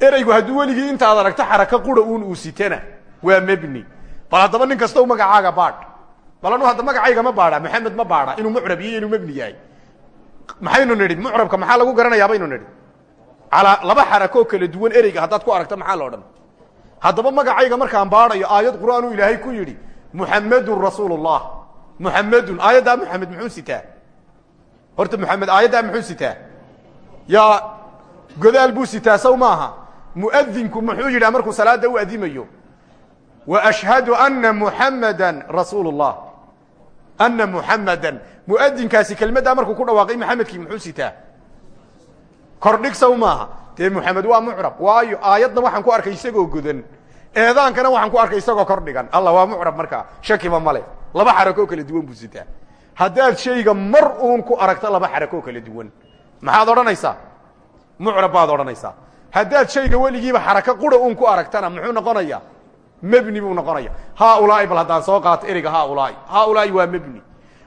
Ereygu hadduu weligii intaad aragto xarako qura uun uu sitana waa mebni bal haddaba nin magacaaga baadh. Bal anu magacayga ma baadha maxamed ma baadha inuu mucrab iyo inuu mebni yahay. Maxaynu nidhi mucrabka maxaa lagu garanayaa baynu nidhi? Alaa laba xarakoo kala duwan ereyga haddaad ku aragto maxaa lo dhan? Haddaba magacayga markaan baadhayo aayad qur'aanuu ilaahay ku yidhi muxamedun rasuul llah muxamedun aayaddaa muxuu sitaa horta muxamed aayaddaa muxuu sitaa? Yaa godaal buu sitaa saw maaha? Muadinku muxuu yidhaha markuu salaada u adimayo wa ashhadu ana muxamada rasuul llah ana muxamadan muadinkaasi kelmaddaa markuu ku dhawaaqay maxamedkii muxuu sitaa? Kordhig saw maaha? Dee waa mucrab. Waayo aayadna waxaan ku arkay isagoo godan. Eedaankana waxaan ku arkay isagoo kordhigan. Alla waa mucrab markaa. Shakiba male. Laba xarakoo kala duwan buu sitaa haddaad shayga mar uun ku aragto laba xarakoo kala duwan. Maxaad odhanaysaa? Mucrab baad odhanaysaa. Shayga weligiiba xarako qura uun ku aragtana muxuu noqonaya mebni buu noqonaya haaulaai bal haddaan soo qaato ereyga haaulaai. Haaulaai waa mebni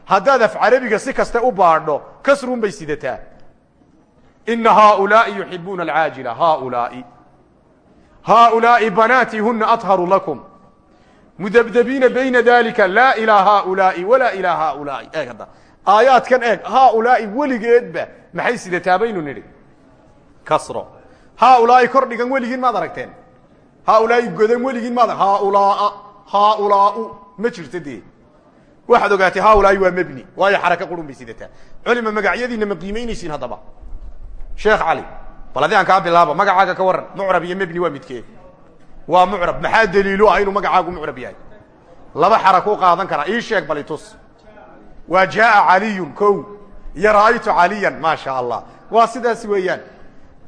haddaad af carabiga si kaste u baadho kasrun bay sidataa. Ina haaulaai yuxibuuna alcaajila. Haaulaai. Haaulaai banaatii huna aطharu lakum mudabdabiina bayna dalika laa ilaa haaulaai walaa ilaa haaulaai eeg hadda. Aayaadkan eeg haaulaai weligeedba maxay sidataa baynu nidhi? Kasro. Haaulaai kor dhigan weligiin maad aragteen. Haaulaai godan weligiin maad haaulaa haaulaau ma jirto dee. Waxaad ogaatay haaulaai waa mebni waayo xaraka qurun bay sidataa culima magacyadiina ma qiimaynaysiin haddaba. Sheekh cali bal adi aan kaa bilaabo magacaaga ka waran mucrab iyo mebni waa midkee waa mucrab. Maxaa daliilu ah inuu magacaagu mucrab yahay? Laba xarakuu qaadan karaa ii sheeg bal itus waa jaaa caliyun ko iyo ra'aytu caliyan maa sha allah waa sidaas weeyaan.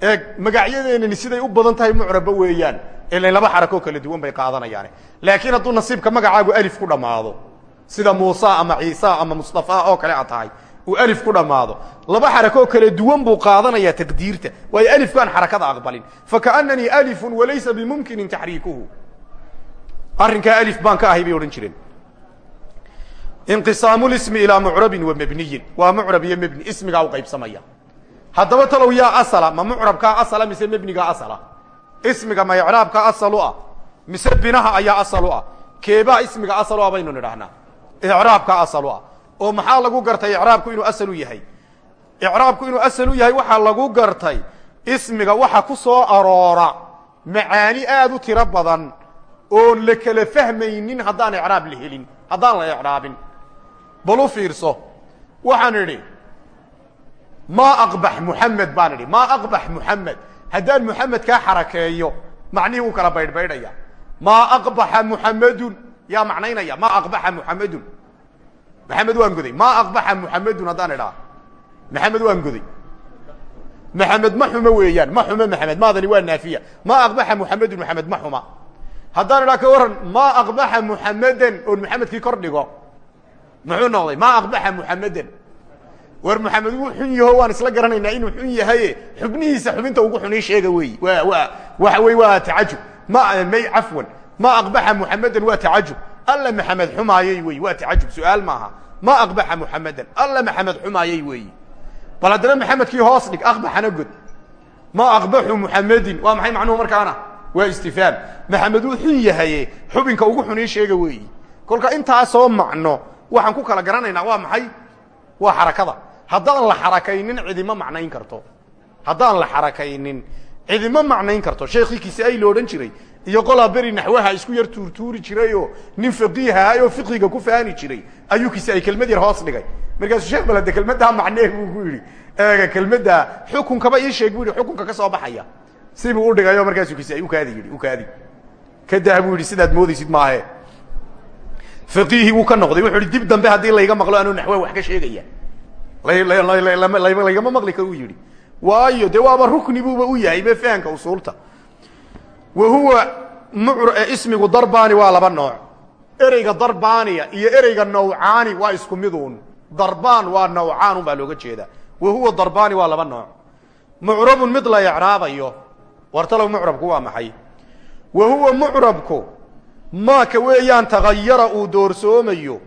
Eeg magacyadeenani siday u badan tahay mucrabba weeyaan. Ila laba xarakoo kala duwan bay qaadanayaane. Laakiin hadduu nasiibka magacaagu alif ku dhammaado sida muusa ama ciisa ama mustafa oo kale a tahay uu alif ku dhammaado. Laba xarakoo kala duwan buu qaadanayaa taqdiirta waayo alifku aan xarakada aqbalin. Fakaananii alifun walaysa bimumkinin taxriikuhu. Arrinkaa alif baan ka ahay bay odhan jireen. Inqisaamu lismi ilaa mucrabin wa mebniyin waa mucrab iyo mebni ismigaa u qaybsamaya. Haddaba talow yaa asala ma mucrabkaa asala mise mebnigaa asala? Ismiga ma icraabkaa asal u ah mise binaha ayaa asal u ah? Keebaa ismiga asal u ah baynu nidhahnaa icraabkaa asal u ah oo maxaa lagu gartay icraabku inuu asal u yahay? Icraabku inuu asal u yahay waxaa lagu gartay ismiga waxa ku soo aroora. Macaani aada u tiro badan oon la kala fahmaynin haddaan icraab la helin la icraabin. Bal fiirso waxaan idhi maa aqbax muxamed baan idhi maa aqbax muxamed haddaan muxamed xarakeeyo macnihii wuu kala baydhbaydhaya. Maa aqbaxa muxamedun yaa macnaynaya maa aqbaxa muxamedun maxamed waan goday. Maa aqbaxa muxamedun haddaan idhaa. Maxamed waan goday. Maxamed ma xumo weeyaan. Ma xumo maxamed maadani waa naafiya. Maa aqbaxa muxamedun maxamed ma xuma. Haddaan idhaa ka waran maa aqbaxa muxameden oon maxamedkii kor maa war maxamed wuu xun yaho waan isla garanaynaa inuu xun yahaye. Xubnihiisa xubinta ugu xunii sheega weeyi. Wa wa waxa wey waa tacajub ma may cafwan ma aqbaxa muxameden waa tacajub alla maxamed xumaayey weyi waa tacajub su'aal maaha ma aqbaxa muxameden alla maxamed xumaayey weeyi. Bal haddana maxamedkii hoos dhig aqbaxana god. Ma aqbaxu muxamedin waa maxay macnuhu markaana? Waa istifaam. Maxamed wuu xun yahaye xubinka ugu xunii sheega weeyi. Kolka intaasoo macno waxaan ku kala garanaynaa waa maxay? Waa xarakada. Haddaan la xarakaynin cidima macnayn karto. Haddaan la xarakaynin cidima macnayn karto. Sheekii kisaai lo jiray iyo qolaa beri naxwaha isku yar tuurtuuri jirayoo nin faqiihaha oo fiqiga ku faani jiray ayuu kisaai kelmad yar hoos dhigay markaasuu sheekh balade kelmaddaa macnee buu ku yidhi eega kelmaddaa xukunkaba ii sheeg bu xukunka ka soo baxaya sibuu u dhigayo markaasuu kisaai ukaadi yidhi ukaadi kadah buu yidhi sidaad moodaysid maahe faqiihii wuu ka noqday wuxuu dib dambe haddii layga maqlo anuu naxwa wax ka sheegaya laygama maqli kar u yidhi waayo dee waaba rukni buuba u yahay be fahanka usuulta wa huwa ismigu darbani waa laba nooc. Ereyga darbaniya iyo ereyga nawcaani waa isku miduun. Darbaan waa nawcaan un baa looga jeedaa. Wa huwa darbani waa laba nooc. Mucrabun mid la ecraabayo wartalow mucrabku waa maxay? Wa huwa mucrabku maaka weeyaan tagayara uu doorsoomayo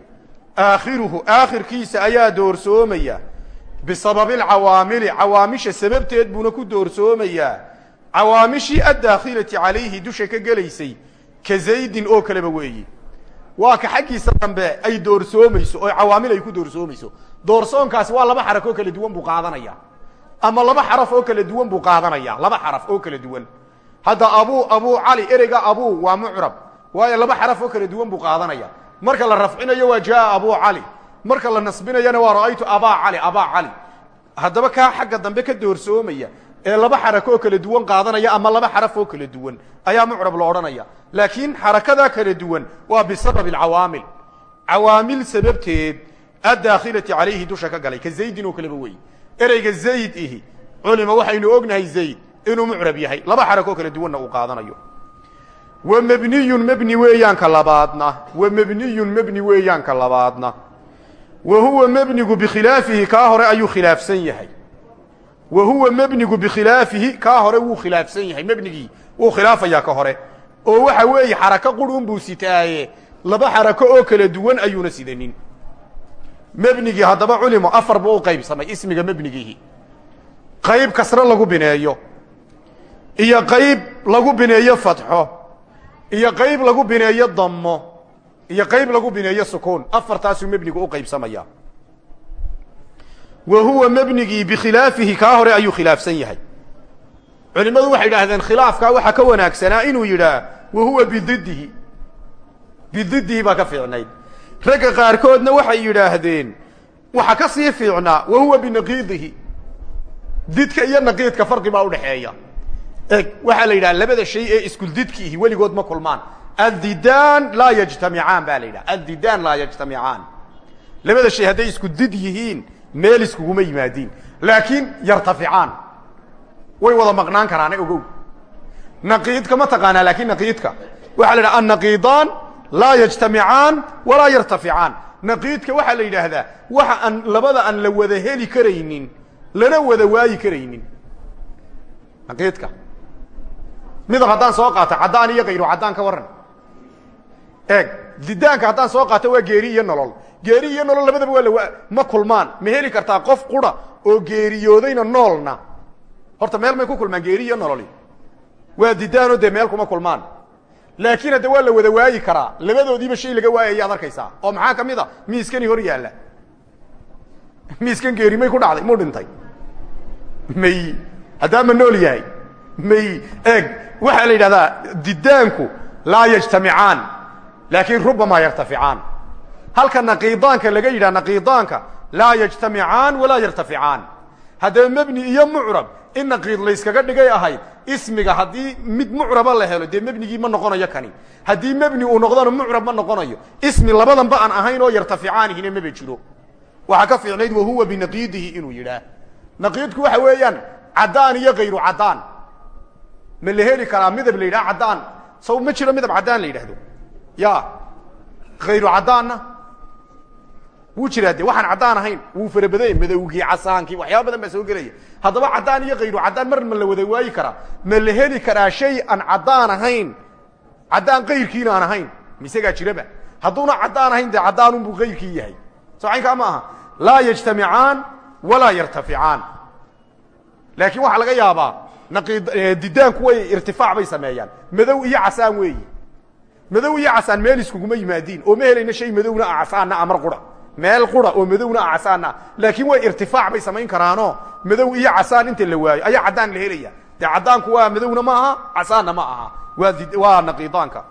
aakhiruhu aakhirkiisa ayaa doorsoomaya bisababi alcawaamili cawaamisha sababteed buuna ku doorsoomayaa cawaamishii addaakhilati calayhi dusha ka gelaysay ka zaydin oo kaleba weeyi. Waa ka xaggiisa dambe ay doorsoomayso oo cawaamil ay ku doorsoomayso. Doorsoonkaasi waa laba xaraf kala duwan buu qaadanaya. Ama laba xaraf oo kala duwan buu qaadanaya. Laba xaraf oo kala duwan. Hadda abuu abuu cali ereyga abuu waa mucrab. Waayo laba xaraf oo kala duwan buu qaadanaya. Marka la rafcinayo waa jaa abu cali marka la nasbinayana waa ra'aytu abaa cali abaa cali haddaba kaa xagga dambe ka doorsoomaya ee laba xarako oo kala duwan qaadanaya ama laba xaraf oo kala duwan ayaa mucrab la odhanaya. Laakiin xarakadaa kala duwan waa bisababi alcawaamil. Cawaamil sababteed addaakhilati calayhi dusha ka galay ka zaydin oo kaleba wey ereyga zayd ihi culima waxaynu ognahay zayd inuu mucrab yahay laba xarako kala duwanna uu qaadanayo. Wa mebniyun mebni weeyaanka labaadna wa mebniyun mebni weeyaanka labaadna. Wa huwa mebnigu bikhilaafihi kaa hore ayuu khilaafsan yahay wa huwa mebnigu bikhilaafihi kaa hore wuu khilaafsan yahay mebnigii wuu khilaafayaa ka hore. Oo waxa weeye xarako sitaaye laba xarako oo kala duwan ayuuna sidanin. Mebnigii haddaba culimo afar buu u qaybsamay ismiga mebnigiihi qayb kasre lagu bineeyo iyo qayb lagu bineeyo fatxo iyo qayb lagu bineeyo dammo iyo qayb lagu bineeyo sukuun. Afartaasuu mebnigu u qaybsamaya wa huwa mebnigii bikhilaafihi kaa hore ayuu khilaafsan yahay. Culimmadu waxay idhaahdeen khilaafkaa waxaa ka wanaagsanaa inuu yidhaah wa huwa bididihi bididihi baa ka fiicnayd. Ragga qaarkoodna waxay yidhaahdeen waxa ka sii fiicnaa wa huwa binaqiidihi. Didka iyo naqiidka farqi baa udhaxeeya eg waxaa la yidhaha labada shay ee iskuldidkiihi weligood ma kulmaan. Addidaan laa yajtamicaan ba la yidhaha. Addidaan laa yajtamicaan labada shay hadday isku did yihiin meel iskuguma yimaadiin laakiin yartaficaan way wada maqnaan karaane ogow. Naqiidka ma taqaanaa laakiin naqiidka. Waxaa la yidhaha annaqiidaan laa yajtamicaan walaa yartaficaan naqiidka waxaa la yidhaahdaa waxa aan labada aan la wada heli karaynin lana wada waayi karaynin. Naqiidka. Midab haddaan soo qaato caddaan iyo kayru caddaan ka warran. Eeg didaanka haddaan soo qaato waa geeri iyo nolol geeri iyo nolol labadaba waa la ma kulmaan. Ma heli kartaa qof qura oo geeriyoodayna noolna. Horta meel may ku kulmaan geeri iyo nololi waa didaanoo dee meel kuma kulmaan. Laakiin hadda waa la wada waayi karaa labadoodiiba shay laga waayaya ad arkaysaa. Oo maxaa ka mid a? Miiskani hor yaalla. Miiskan geeri may ku dhacday muu dhintay. May haddaa ma nool yahay. May eeg waxaa la yidhahdaa didaanku laa yajtamicaan laakiin rubamaa yartaficaan halka naqiidaanka laga yidhaha naqiidaanka laa yajtamicaan walaa yartaficaan haddaba mebni iyo mucrab in naqiid layskaga dhigay ahayd ismiga haddii mid mucraba la helo dee mebnigii ma noqonayo kani. Haddii mebni uu noqdona mucrab ma noqonayo. Ismi labadanba aan ahayn oo yartaficaanihina maba jiro. Waxaa ka fiicnayd wahuwa binaqiidihi inuu yidhaah. Naqiidku waxa weeyaan caddaan iyo kayru caddaan. Ma la heli karaa saw ma jiro midab caddaan la ya kayru caddaanna wuu jiraa de waxaan caddaan ahayn wuu farabadanya madowgii casaankii waxyaaba badan baa soo gelaya. Haddaba caddaan iyo kayru caddaan mar ma la wada waayi karaa. Ma la heli karaa shay aan caddaan ahayn caddaan kayrkiina aan ahayn. Misegaa jiraba? Hadduuna caddaan ahayn dee caddaanunbuu kayrkii yahay. Soo caynkaa ma aha. Laa yajtamicaan walaa yartaficaan laakiin waxaa laga yaabaa naqiid didaanku way irtifaac bay sameeyaan. Madow iyo casaan weeyi. Madow iyo casaan meel iskuguma yimaadiin oo ma helayna shay madowna a casaanna amar qura meel qura oo madowna a casaanna laakiin way irtifaac bay samayn karaanoo madow iyo casaan inta la waayo ayaa caddaan la helaya dee caddaanku waa madowna ma aha casaanna ma aha. Waa waa naqiidaanka.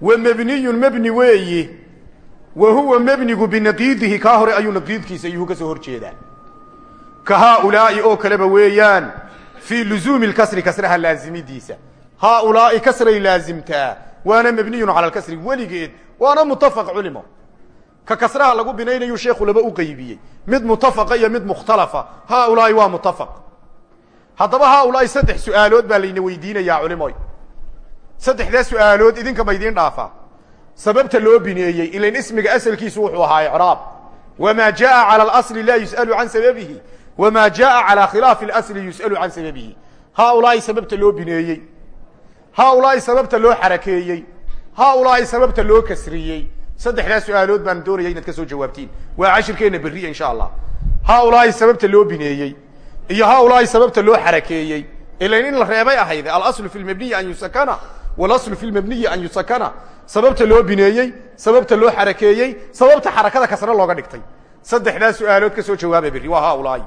Wa mebniyun mebni weeyi wa huwa mebnigu binaqiidihi kaa hore ayuu naqiidkiisa iyuu ka soo hor jeedaa. Ka haaulaa'i oo kaleba weeyaan fii luzuumi lkasri kasraha laazimidiisa haaulaa'i kasray laazimtaa waana mebniyun cala lkasri weligeed waana mutafaq culimo ka kasraha lagu binaynayu sheekhu laba u qaybiyey mid mutafaqa iyo mid mukhtalafa haaulaa'i waa mutafaq haddaba haaulaa'i saddex su'aalood baa layna weydiinayaa culimoy saddexdaa su'aalood idinka ma idiin dhaafaa sababta loo bineeyey ilain ismiga asalkiisu wuxuu ahaa icraab wamaa jaءa calى اlasli laa yus'alu can sababihi wma jaءa calى khilaafi اlasli yus'alu can sababihi haaulaa'i sababta loo bineeyey haaulaa'i sababta loo xarakeeyey haaulaa'i sababta loo kasriyey saddexdaa su'aalood baan doonaya inaad ka soo jawaabtiin. Waa cashirkeenna berriya insha allah haaulaa'i sababta loo bineeyey iyo haaulaa'i sababta loo xarakeeyey ilain in la reebay ahayde alaslu fi lmabniyi an yusakana walaslu fi lmabniyi an yusakana sababta loo bineeyey sababta loo xarakeeyey sababta xarakada kasre looga dhigtay. Saddexdaa su'aalood ka soo jawaaba berri waa haaulaa'i.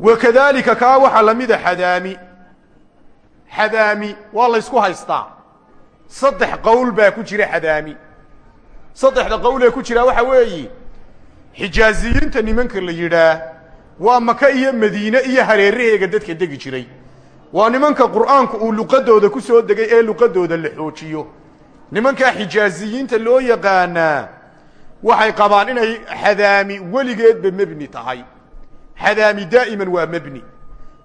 Wa kadalika kaa waxaa lamida xadaami. Xadaami waa laysku saddexda qowlee ku jira waxa weeyi xijaaziyiinta nimanka la yidhaah waa maka iyo madiine iyo hareeraheega dadka degi jiray. Waa nimanka qur'aanku uu luqadooda ku soo degay ee luqadooda la xoojiyo. Nimankaa xijaaziyiinta loo yaqaanaa waxay qabaan inay xadaami weligeedba mebni tahay. Xadaami daa'iman waa mebni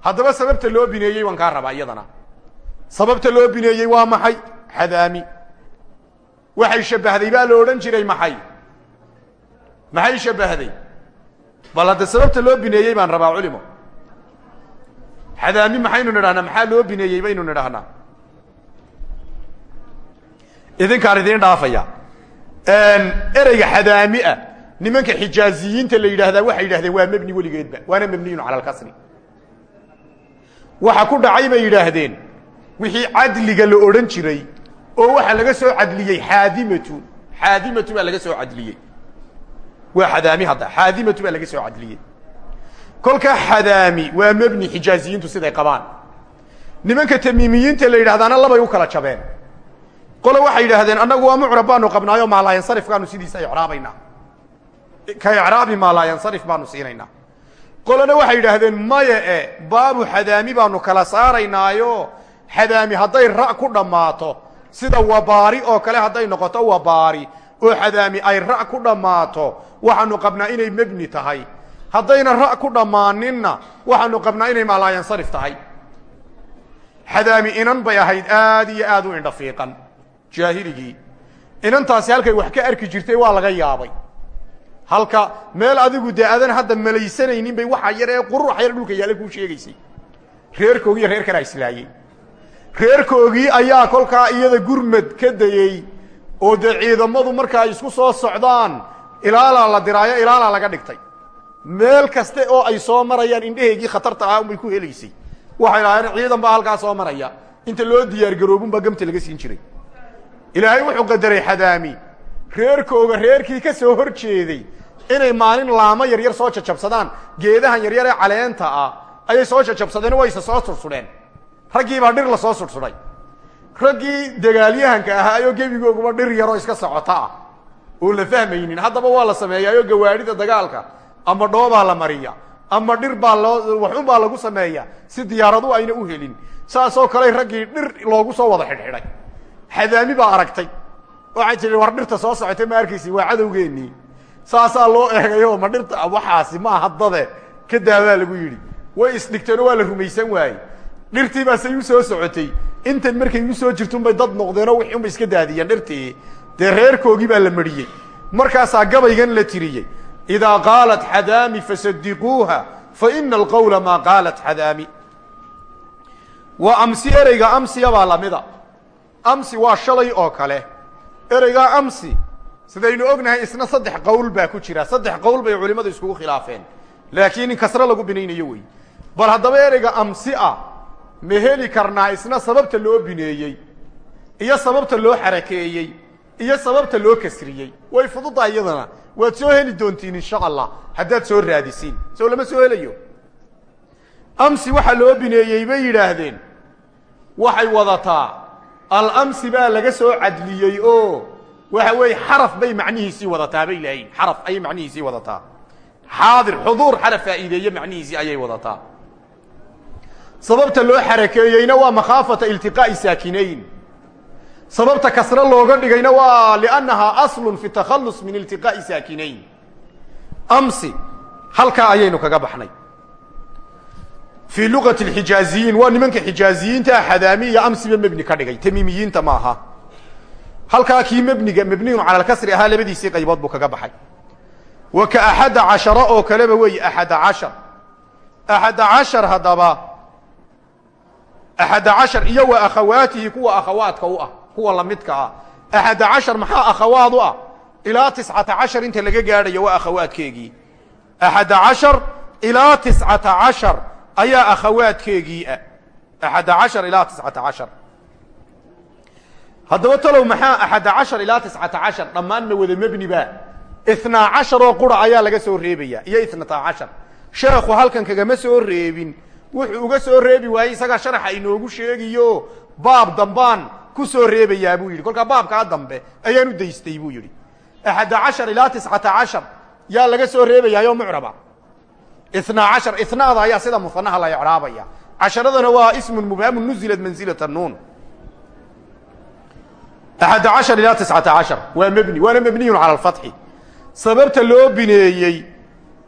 haddaba sababta loo bineeyey waan kaa rabaa iyadana. Sababta loo bineeyey waa maxay? Xadaami waxay shabbahday baa la odhan jiray maxay? Maxay shabbahday bal hadda sababta loo bineeyey baan rabaa culimo. Xadaami maxaynu nidhahnaa maxaa loo bineeyey baynu nidhahnaa idinkaan idiin dhaafaya. Ereyga xadaami ah nimanka xijaaziyiinta la yidhaahdaa waxay yidhahdeen waa mebni weligeedba waana mebniyun cala alkasri. Waxa ku dhacay bay yidhaahdeen. Wixii cadliga la odhan jiray oo waxaa laga soo cadliyey xaadimatu. Xaadimatu baa laga soo cadliyey. Waa xadaami hadda. Xaadimatu baa laga soo cadliyey. Kolkaa xadaami waa mebni xijaaziyiintu siday qabaan. Nimanka tamiimiyiinta la yidhahdaana labay u kala jabeen. Qole waxay yidhaahdeen annagu waa mucrab baanu qabnaayo maalaayansarifkaanu sidiisa icraabaynaa ka icraabi maalaayansarif baanu siinaynaa. Qolena waxay yidhaahdeen maya e baabu xadaami baanu kala saaraynaayo. Xadaami hadday ra' ku dhammaato sida wabaari oo kale hadday noqoto wabaari. Oo xadaami ay ra' ku dhammaato waxaanu qabnaa inay mebni tahay. Haddayna ra' ku dhammaaninna waxaanu qabnaa inay maalaayansarif tahay. Xadaami inan bay ahayd aad iyo aad u indhafiiqan jaahiligii inantaasi halkay wax ka arki jirtay waa laga yaabay. Halka meel adigu dee adan hadda malaysanaynin bay waxa yar ee qurux yar dhulka yaalla kuu sheegaysay. Reerkoogii reer kanaa islaayey reerkoogii ayaa kolkaa iyada gurmad ka dayey oo dee ciidamadu marka ay isku soo socdaan ilaalaa la diraayo ilaalaa laga dhigtay. Meel kaste oo ay soo marayaan indheheygii khatarta ahaa unbay ku helaysay. Waxay lahaayeen ciidan baa halkaa soo maraya. Inta loo diyaargaroobunbaa gamta laga siin jiray. Ilaahay wuxuu qadaray xadaami. Reerkooga reerkii ka soo hor jeeday inay maalin laamo yaryar soo jajabsadaan geedahan yaryar ee caleenta ah ayay soo jajabsadeen wayse soo sursudheen raggii baa dhir la soo sursudhay raggii dagaalyahanka ahaayoo gebigooguba dhir yaroo iska socota. Ah oon la fahmaynin haddaba waa la sameeyaayoo gawaadhida dagaalka ama dhoobaa la mariya ama dhir baa loo waxun baa lagu sameeya si diyaaradu ayna u helin. Saasoo kale raggii dhir loogu soo wada xidhxidhay. Xadaami baa aragtay. Waxaa jira war dhirta soo socotay ma arkaysi waa cadowgeennii. Saasaa loo eegayo ma dhirta waxaasi ma aha dade. Ka daabaa lagu yidhi. Way isdhigteenoo waa la rumaysan waaye dhirtii baa say u soo socotay. Intan markay u soo jirtunbay dad noqdeenoo wixii iska daadiyeen dhirtii dee reerkoogii baa la mariyey. Markaasaa gabaygan la tiriyey. Idaa qaalat xadaami fasadiquuha fa ina alqawla maa qaalat xadaami. Waa amsi ereyga amsiya baa lamida amsi waa shalay oo kale. Ereygaa amsi sidaynu ognahay isna saddex qowl baa ku jira. Saddex qowl bay culimmadu iskugu khilaafeen. Laakiin in kasre lagu binaynayo wey. Bal haddaba ereyga amsi ah ma heli karnaa isna sababta loo bineeyey iyo sababta loo xarakeeyey iyo sababta loo kasriyey. Way fududahay iyadana. Waad soo heli doontiin insha allah. Haddaad soo raadisiin soo lama soo helayo. Amsi waxaa loo bineeyey bay yidhaahdeen. Waxay wadataa alamsi baa laga soo cadliyey oo waxa weeye xaraf bay macnihiisii wadataa bay lahayn xaraf ayay macnihiisii wadataa. Xaadir xuduur xaraf faa'iideeye macnihiisii ayay wadataa sababta loo xarakeeyeyna waa makhaafata iltiqaa'i saakinayn. Sababta kasre looga dhigayna waa liannahaa aslun fi takhallus min iltiqaa'i saakinayn. Amsi halkaa ayaynu kaga baxnay. Fii luqati alxijaaziyiin waa nimanka xijaaziyiinta xadaami iyo amsiba mebni ka dhigay tamiimiyiinta ma aha. Halkaa kii mebniga mebniyun cala alkasri ahaa labadiisii qaybood buu kaga baxay. Wa ka axadda cashara oo kaleba weeye axadda cashar. Axadda cashar haddaba axadda cashar iyo wa akhawaatihi kuwa akhawaadka u ah kuwa lamidka ah axadda cashar maxaa akhawaad inta laga gaadhayo waa akhawaadkeegii axadda cashar ilaa tiscata cashar ayaa akhawaadkeegii ah axadda cashar ilaa tiscata cashar haddaba talow maxaa wada mebni ba itnaa cashar qura ayaa laga soo reebaya iyo itnata cashar sheekhu halkan kagama soo reebin wuxuu uga soo reebi waayey isagaa sharaxa inoogu sheegiyo. Baab dambaan ku soo reebayaa buu yidhi. Kolkaa baabkaa dambe ayaan u daystay buu yidhi. Axadda cashar ilaa tiscata cashar yaa laga soo reebayaayo mucraba. Itnaa cashar itnaada ayaa sida musanaha la ecraabaya casharadana waa ismun mubhamun nuzilat mansilata nuun. Axadda cashar ilaa tiscata cashar waa mebni waana mebniyun cala alfatxi sababta loo bineeyey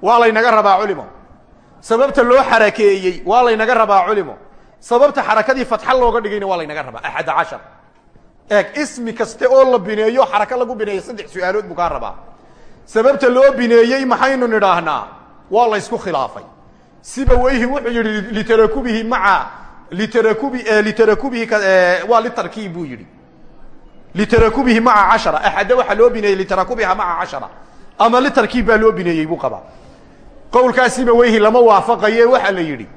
waa laynaga rabaa culimo sababta loo xarakeeyey waa laynaga rabaa culimo. Sababta xarakadii fatxa looga dhigayna waa laynaga rabaa. Axadda cashar. Eeg ismi kaste oo la bineeyo xaraka lagu bineeyo saddex su'aalood buu kaa rabaa. Sababta loo bineeyey maxaynu nidhaahnaa waa laysku khilaafay. Siba weyhi wuxuu yidhi litarakubihi maa litarakubi litarakubihi waa litarkiib buu yidhi. Litarakubihi maca cashara. Axadda waxaa loo bineeyey litarakubiha maca cashara. Ama litarkiib baa loo bineeyey buu qabaa qowlkaasiba weyhi lama waafaqaye waxaa la yidhi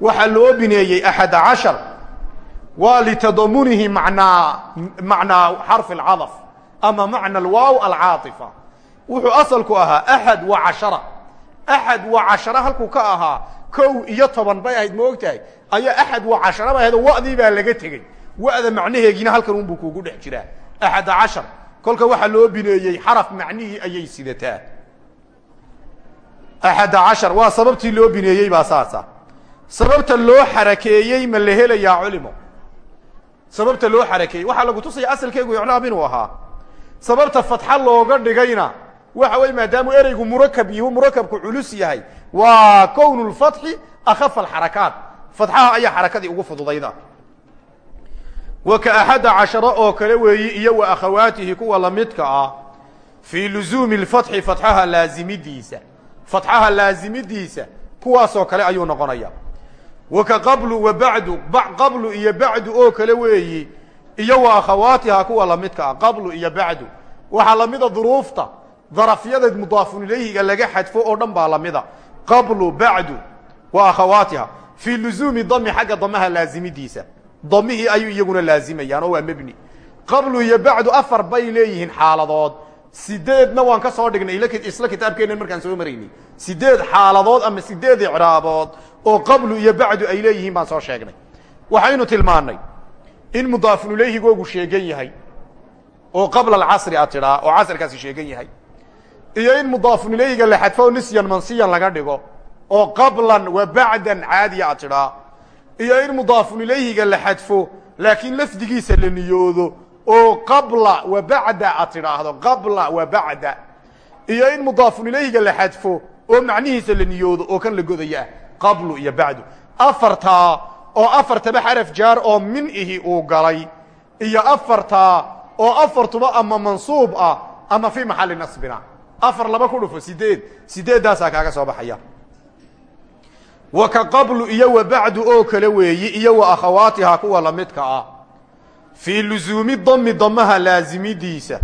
waxaa loo bineeyey axadda cashar waa litadamunihi manaa macnaa xarfi alcadaf ama macna alwaaw alcaaifa wuxuu asalku ahaa axad wa cashara axad wa cashara halkuu ka ahaa kow iyo toban bay ahayd ma og tahay ayaa axad wa cashara bay ahayd oo wa'dii baa laga tegey. Wa'da macnaheegiina halkan unbuu kuugu dhex jiraa axadda cashar waa sababtii loo bineeyey baa saasa. Sababta loo xarakeeyey ma la culimo. Sababta loo xarakeeyey waxaa lagu tusaya asalkeegu icraab inuu ahaa. Sababta fatxa looga dhigayna waxa wey maadaamu ereygu murakab iyo murakabku culus yahay waa kown lfatxi akhafa alxarakaat. Fatxaha ayaa xarakadii ugu fududayda. Wa ka axadda casharo oo kale weeyi iyo wa akhawaatihi kuwa lamidka ah fii luzuumi lfatxi fatxaha laazimidiisa fatxaha laazimidiisa kuwaasoo kale ayuu noqonaya. Wa ka qablu wa bacdu qablu iyo bacdu oo kale weeyi iyo wa akhawaatiha kuwa lamidka ah qablu iyo bacdu. Waxaa lamida duruufta darafyada mudaafun ilayhiga laga xadfo oo dhan baa lamida. Qablu bacdu wa akhawaatiha. Fii luzuumi dami xagga damaha laazimidiisa damihii ayuu iyaguna laazimayaan oo waa mebni qablu iyo bacdu afar bay leeyihiin xaaladood sideedna waan ka soo dhignay isla kitaabkeennan markaan soo maraynay sideed xaaladood ama sideed icraabood oo qablu iyo bacdu ay leeyihiin baan soo sheegnay. Waxaynu tilmaannay in mudaafun ilayhigoogu sheegan yahay oo qabla alcasri a tidhaa oo casrkaasi sheegan yahay iyo in mudaafun ilayhiga la xadfo nisyan mansiyan laga dhigo oo qablan wa bacdan caadiya a iyo in mudaafun ilayhiga la xadfo laakiin lafdigiisa la niyoodo oo qabla wa bacda a tidhaahdo qabla wa bacda iyo in mudaafun ilayhiga la xadfo oo macnihiisa la niyoodo oo kan la godaya ah qablu iyo bacdu. Afartaa oo afartaba xaraf jaar oo min ihi uu galay iyo afartaa oo afartuba ama mansuub ah ama fii maxalli nasbina. Afar laba ku dhufo sideed. Sideeddaasaa kaaga soo baxaya. Wa ka qablu iyo wa bacdu oo kale weeyi iyo wa akhawaatiha kuwa lamidka ah fii lusuumi dami damaha laasimidiisa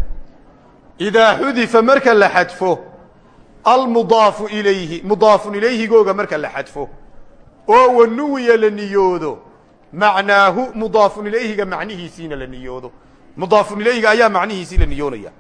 idaa xudifa marka la xadfo almudaafu ilayhi mudaafun ilayhigooga marka la xadfo oo wa nuwiya la niyoodo macnaahu mudaafun ilayhiga macnihiisiina la niyoodo. Mudaafun ilayhiga ayaa macnihiisii la niyoonaya.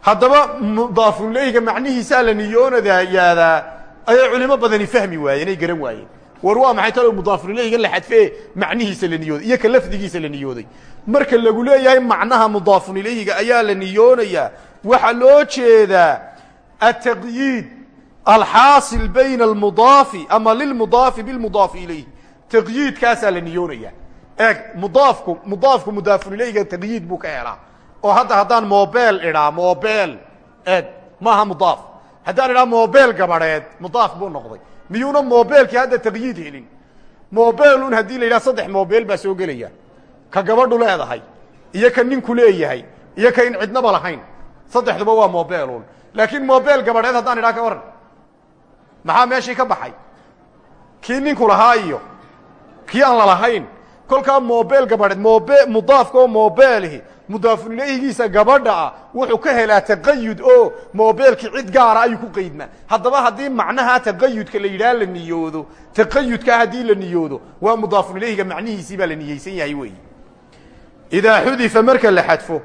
Haddaba mudaafun ilayhiga macnihiisaa la niyoonadayaadaa ayay culimo badani fahmi waayeen ay garan waayeen war waa maxay talo mudaafun ilayhiga la xadfee macnihiisa la niyooday iyo ka lafdigiisa la niyooday? Marka lagu leeyahay macnaha mudaafun ilayhiga ayaa la niyoonayaa. Waxaa loo jeedaa ataqyiid alxaasil bayna almudaafi ama lilmudaafi bilmudaafi ilayhi. Taqyiidkaasaa la niyoonaya eeg mudaafku mudaafku mudaafun ilayhiga taqyiid buu ka helaa. Oo hadda haddaan mobel idhaa mobel eeg maaha mudaaf. Haddaan idhaa mobel gabadheed mudaaf buu noqday miyuuna mobelkii hadda taqyiid helin? Mobelun haddii la yidhaha saddex mobel baa soo gelaya. Ka gabadhu leedahay iyo ka ninku leeyahay iyo ka in cidnaba lahayn. Saddexduba waa mobelun laakiin mobel gabadheed haddaan idhaa ka waran maxaa meeshii ka baxay? Kii ninku lahaa iyo kii aan lalahayn kolkaa mobel gabadheed mobe mudaafka oo ilayhigiisa gabadha ah wuxuu ka helaa taqayud oo mobelki cid gaara ayuu ku qeydmaa haddaba haddii macnaha taqayudka la yidhaha la niyoodo taqayudkaa haddii la niyoodo waa mudaafun ilayhiga macnihiisii baa la yahay weyi idaa xudifa marka la xadfo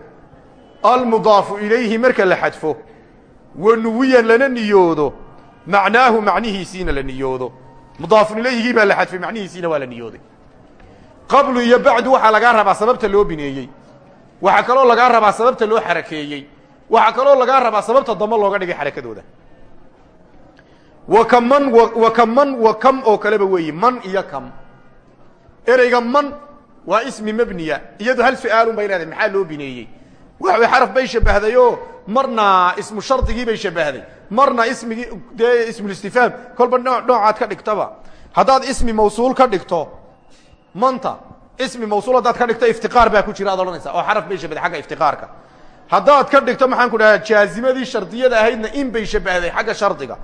almudaafu ilayhi marka la xadfo wa nuwiyan lana niyoodo macnaahu macnihiisiina la niyoodo. Mudaafun ilayhigii baa la xadfay macnihiisiina waa la qablu iyo bacdu waxaa lagaa rabaa sababta loo bineeyey. Waxaa kaloo lagaa rabaa sababta loo xarakeeyey. Waxaa kaloo lagaa rabaa sababta damo looga dhigay xarakadooda. Wa ka man wa ka man wa kam oo kaleba weeyi man iyo kam. Ereyga man waa ismi mebniya iyadu hal su'aalun bay leedahay maxaa loo bineeyey? Waxway xaraf bay shabahday oo marna ismu shardigii bay shabahday marna ismigii dee ismulistifaam kolba noo noocaad ka dhigtaba. Haddaad ismi mawsuul ka dhigto manta ismi mawsuul haddaad ka dhigto iftiqaar baa ku jira ad odhanaysa oo xaraf bay shabahday xagga iftiqaarka. Haddaad ka dhigto maxaan ku dhahaa jaazimadii shardiyada ahaydna in bay shabahday xagga shardiga.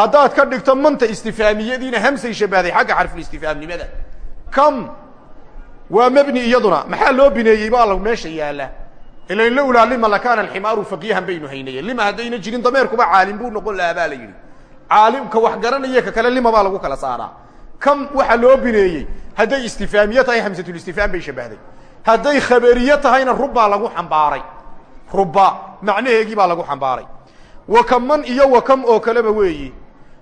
Haddaad ka dhigto manta istifaamiyadiina hamsay shabahday xagga xarfulistifaamnimada kam waa mebni iyaduna. Maxaa loo bineeyey baa la meesha yaalla ilan lowlaa lima lakaana alximaaru faqiihan baynu haynaye. Lima haddayna jirin dameerkuba caalim buu noqon lahaa baa la yidhi. Caalimka wax garanaya ka kale lima baa lagu kala saaraa kam waxaa loo bineeyey? Hadday istifaamiye tahay hamsatulistifaam bay shabahday hadday khabariye tahayna rubbaa lagu xambaaray. Rubba macnaheegii baa lagu xambaaray. Wa kaman iyo wa kam oo kaleba weeyi?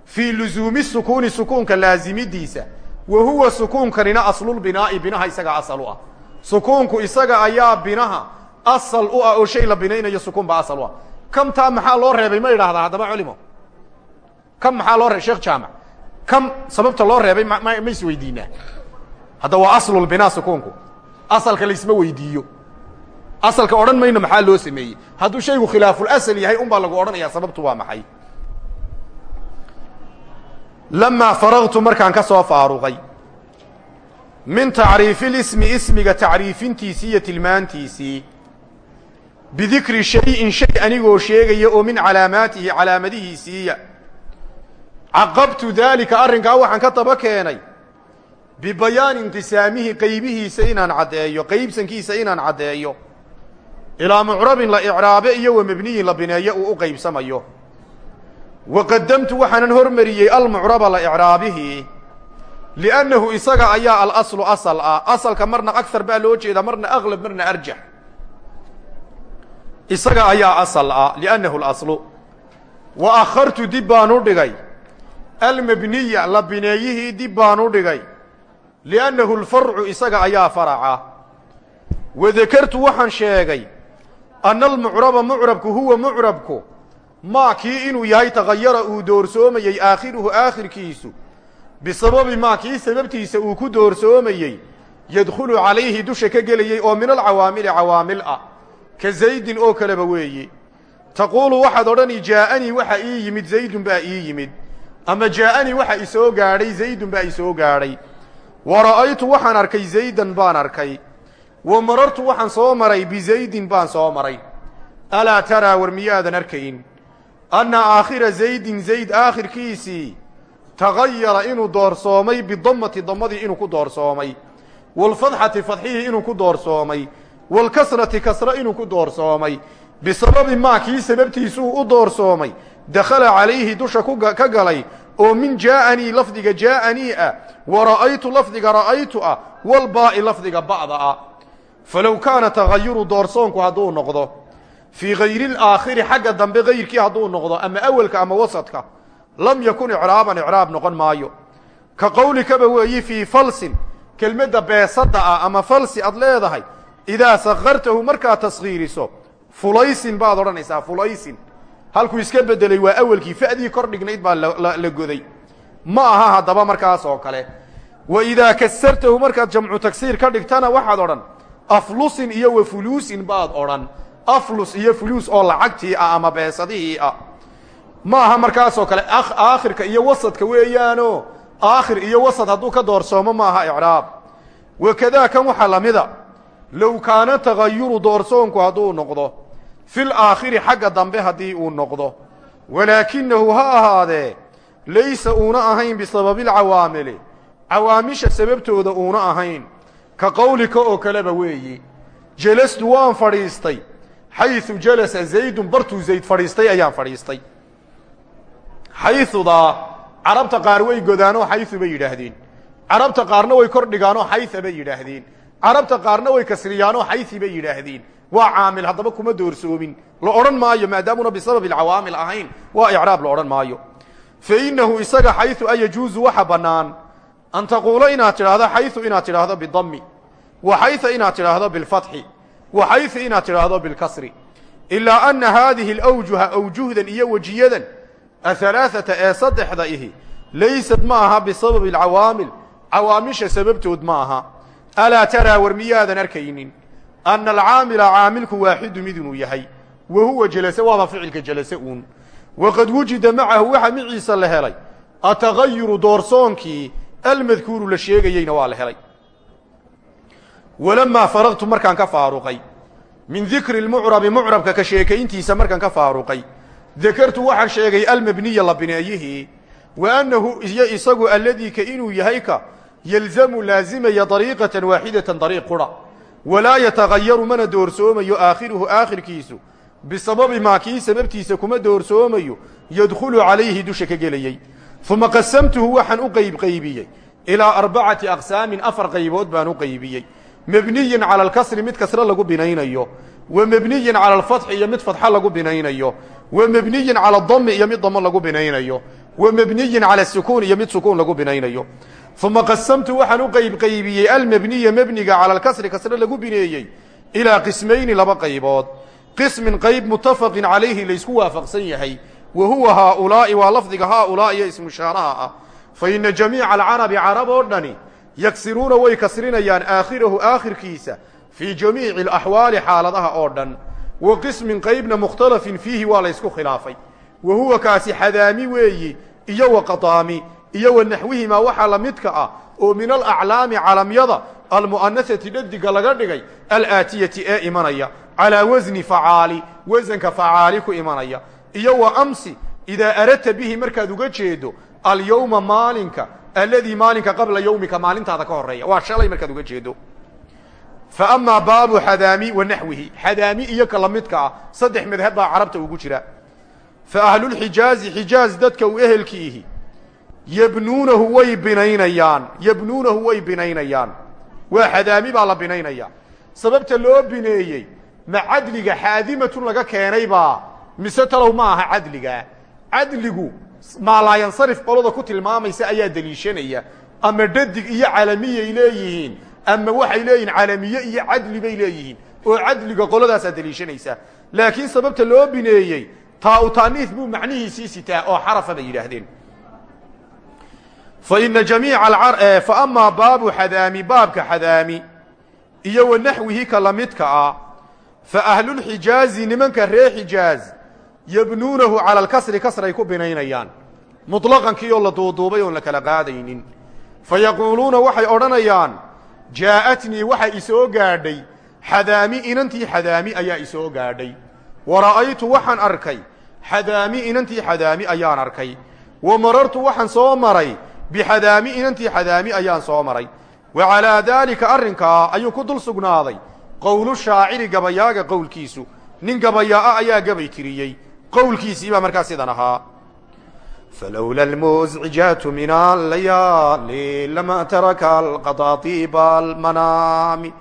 Fii luzuumi sukuuni sukuunka laazimidiisa. Wa huwa sukuunkanina aslulbinaa'i binaha isagaa asal u ah. Sukuunku isaga ayaa binaha asal u ah oo shay la binaynayo sukuun baa asal u ah. Kamtaa maxaa loo reebay? Ma idhahdaa haddaba culimo. Kam maxaa loo kam sababta loo reebay? Ma ma is weydiinaa hadda waa aslulbinaa sukuunku. Asalka laisma weydiiyo. Asalka odhan mayno maxaa loo sameeyey? Hadduu shaygu khilaafulasal yahay un baa lagu odhanayaa sababtu waa maxay? Lamaa faragtu markaan ka soo faaruqay min tacriifilismi ismiga tacriifintiisii iyo tilmaantiisii bidikri shayin shay anigoo sheegaya oo min calaamaatihi calaamadihiisiiya caqabtu daalika arrinkaa waxaan ka daba keenay bibayaani inqisaamihi qaybihiisa inaan caddeeyo qaybsankiisa inaan caddeeyo ilaa mucrabin la icraabe iyo wa mebniyin la bineeyo uu u qaybsamayo wa qadamtu waxaanan hormariyey almucraba la icraabihii liannahu isaga ayaa alaslu asal ah asalka marna agar baa loo jeedaa marna aglab marna arjax isaga ayaa asal ah liannahu alaslu wa akhartu dib baan dhigay almabniya la bineeyihii dib baan u dhigay liannahu alfarcu isaga ayaa faraca wa dakartu waxaan sheegay ana almucraba mucrabku huwa mucrabku maa kii inuu yahay tagayara uu doorsoomayey aakhiruhu aakhirkiisu bisababi maa kii sababtiisa uu ku doorsoomayey yadkhulu calayhi dusha ka gelayey oo min alcawaamili cawaamil ah ka zaydin oo kaleba weeye taquulu waxaad odhani jaa'anii waxa ii yimid zaydun baa ii yimid ama jaa'anii waxa isoo gaadhay zaydun baa isoo gaadhay wa ra'aytu waxaan arkay zaydan baan arkay. Wa marartu waxaan soo maray bizaydin baan soo maray. Alaa taraa war miyaadan arkayn? Anna aakhira zaydin zayd aakhirkiisii tagayara inuu doorsoomay bidammati dammadii inuu ku doorsoomay. Waalfadxati fadxihii inuu ku doorsoomay. Waalkasrati kasra inuu ku doorsoomay. Bisababi maa kii sababtiisuu u doorsoomay dakhala calayhi dusha ka galay oo min jaa'anii lafdiga jaa'anii ah wa ra'aytu lafdiga ra'aytu ah walbaa'i lafdiga ba'da ah. Falow kaana tagayuru doorsoonku hadduu noqdo fii hayri laakhiri xagga dambe hayrkii hadduu noqdo ama awelka ama wasadka lam yakun icraaban icraab noqon maayo. Ka qowlikaba weeyi fii falsin kelmadda beesadda ah ama falsi aad leedahay idaa sakartahu markaad taskhiiriso fulaysin baad odhanaysaa fulaysin halkuu iska bedelay waa awelkii fa'dii kor dhignayd baa la goday. Ma aha haddaba markaas oo kale. Wa idaa kasartahu markaad jamcu tagsiir ka dhigtana waxaad odhan aflusin iyo wa fuluusin baad odhan. Aflus iyo fuluus oo lacagtii ah ama beesadihii ah. Ma aha markaasoo kale aakhirka iyo wasadka weeyaano. Aakhir iyo wasad hadduu ka doorsoomo ma aha icraab. Wakadaa kan waxaa la mida low kaana tagayuru doorsoonku hadduu noqdo fil aakhiri xagga dambe haddii uu noqdo. Walaakinahu ha ahaadee laysa uuna ahayn bisababilcawaamili cawaamisha sababtooda uuna ahayn ka qowlika oo kaleba weeyi. Jelastu waan fadhiistay xayu jalasa zaydun bartuu zayd fadhiistay ayaan fadhiistay. Xayudaa carabta qaar way godaanoo xayu bay yidhaahdeen. Carabta qaarna way kor dhigaanoo xaya bay yidhaahdeen. Carabta qaarna way kasriyaanoo xayi bay yidhaahdeen waa caamil haddaba kuma doorsoomin. La odhan maayo maadaamuna bisababi alcawaamil ahayn waa icraab la odhan maayo. Fa innahu isaga xayu a yajuusu waxa bannaan an taquula inaad tidhaahdo xayu inaad tidhaahdo bidami wa xaya inaad tidhaahdo bilfatxi wa xayu inaad tidhaahdo bilkasri. Ilaa ana haadihi alawjuha awjuhdan iyo wejiyadan ahalaaata ee saddexda ihi laysad ma aha bisababi alcawaamil cawaamisha sababtood ma aha. Alaa taraa war arkaynin anna alcaamila caamilku waaxidu mid inuu yahay wa huwa jelase waaba ficilka jelase uun waqad wujida macahu waxa miciisa la helay atagayuru doorsoonkii almadkuuru la sheegayeyna waa la helay walamaa faragtu markaan ka faaruqay min dikri lmucrabi mucrabka ka sheekayntiisa markaan ka faaruqay dakartu waxaan sheegay almabniya la bineeyihii wa annahu iyo isagu alladii ka inuu yahay ka yelzamu laazimaya dariiqatan waaxidatan dariiq qura walaa yatagayaru mana doorsoomayo aakhiruhu aakhirkiisu. Bisababi maa kii sababtiisa kuma doorsoomayo yadkhulu calayhi dusha ka gelayey uma qasamtuhu waxaan u qaybqaybiyey ilaa arbacati aqsaamin afar qaybood baan u qaybiyey. Mebniyin cala alkasri mid kasre lagu binaynayo. Wa mebniyin cala alfatxi iyo mid fatxa lagu binaynayo. Wa mebniyin cala adami iyo mid damo lagu binaynayo. Wa mebniyin cala sukuun iyo mid sukuun lagu binaynayo uma qasamtu waxaan u qaybqaybiyey almebniya mebniga cala alkasri kasre lagu bineeyey ilaa qismayni laba qaybood. Qismin qayb muttafaqin calayhi laysku waafaqsan yahay wa huwa haaulaa'i waa lafdiga haaulaa'i iyo ismushaaraha ah. Fa ina jamiica alcarabi carab oo dhani yaksiruuna way kasrinayaan aakhirahu aakhirkiisa fii jamiici alaxwaali xaaladaha oo dhan. Wa qismin qaybna mukhtalafin fiihi waa laysku khilaafay. Wa huwa kaasi xadaami weeyi iyo wa iyo wa naxwihimaa waxaa la midka ah oo min alaclaami calamyada almu'anasati dhadiga laga dhigay alaatiyati ee imanaya calaa wasni facaali wasanka facaali imanaya. Iyo wa amsi idaa aradta bihi markaad uga jeedo alyowma maalinka alladii maalinka qabla yowmika maalintaada ka horreeya waa shalay markaad uga jeedo. Fa amaa baabu xadaami wa naxwihi. Xadaami iyo ka lamidka ah saddex madhab baa ugu jira. Fa ahlulxijaazi xijaaz dadka u ehelkiihi yabnuunahu way binaynayaan. Yabnuunahu way binaynayaan. Waa xadaami baa la binaynaya. Sababta loo bineeyey ma cadliga xaadimatun laga keenaybaa mise talow ma aha cadliga. Cadligu maalaayansarif qolada ku tilmaamaysa ayaa deliishanaya. Ama dhadig iyo calamiyay leeyihiin ama waxay leeyihiin calamiye iyo cadli bay leeyihiin oo cadliga qoladaasaa deliishanaysa laakiin sababta loo bineeyey taau taaniis buu macnihiisii sitaa oo xarafa bay yidhaahdeen fa ina jamiica fa amaa baabu xadaami baabka xadaami iyo wa naxwihi ka la midka ah fa ahlulxijaazi nimanka ree xijaaz yabnuunahu cala alkasri kasray ku binaynayaan. Muطlaqankii oo la duuduubay oon la kala qaadaynin. Fa yaquuluuna waxay odhanayaan jaa'atnii waxa isoo gaadhay. Xadaami inantii xadaami ayaa isoo gaadhay. Wa ra'aytu waxaan arkay. Xadaami inantii xadaami ayaan arkay. Wa marartu waxaan soo maray bixadaami inantii xadaami ayaan soo maray wa calaa daalika arrinkaa ayuu ku dul sugnaaday qowlu shaaciri gabayaaga qowlkiisu nin gabayaa'a ayaa gabay tiriyey qowlkiisii baa markaa sidan ahaa falowla almuscijaatu min allayaali lama taraka alqadaatiiba almanaami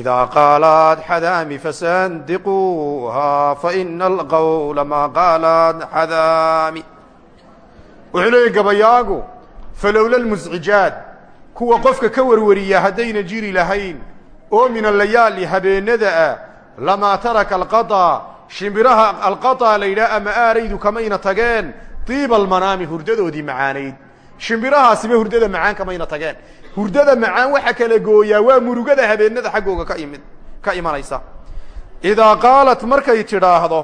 idaa qaalaad xadaami fasandiquuha faina alqowla maa qaalaad xadaami wuxuu leeyay gabayaagu falowla almuscijaat kuwa qofka ka warwariya haddayna jiri lahayn oo min allayaali habeenada ah lamaa taraka alqadaa shimbiraha alqadaa la yidhaha ama aaraydu kamayna tageen diiba almanaami hurdadoodii macaanayd shimbirahaasiba hurdada macaan kamayna tageen hurdada macaan waxa kala gooyaa waa murugada habeenada xaggooga ka imid ka imanaysa idaa qaalat markay tidhaahdo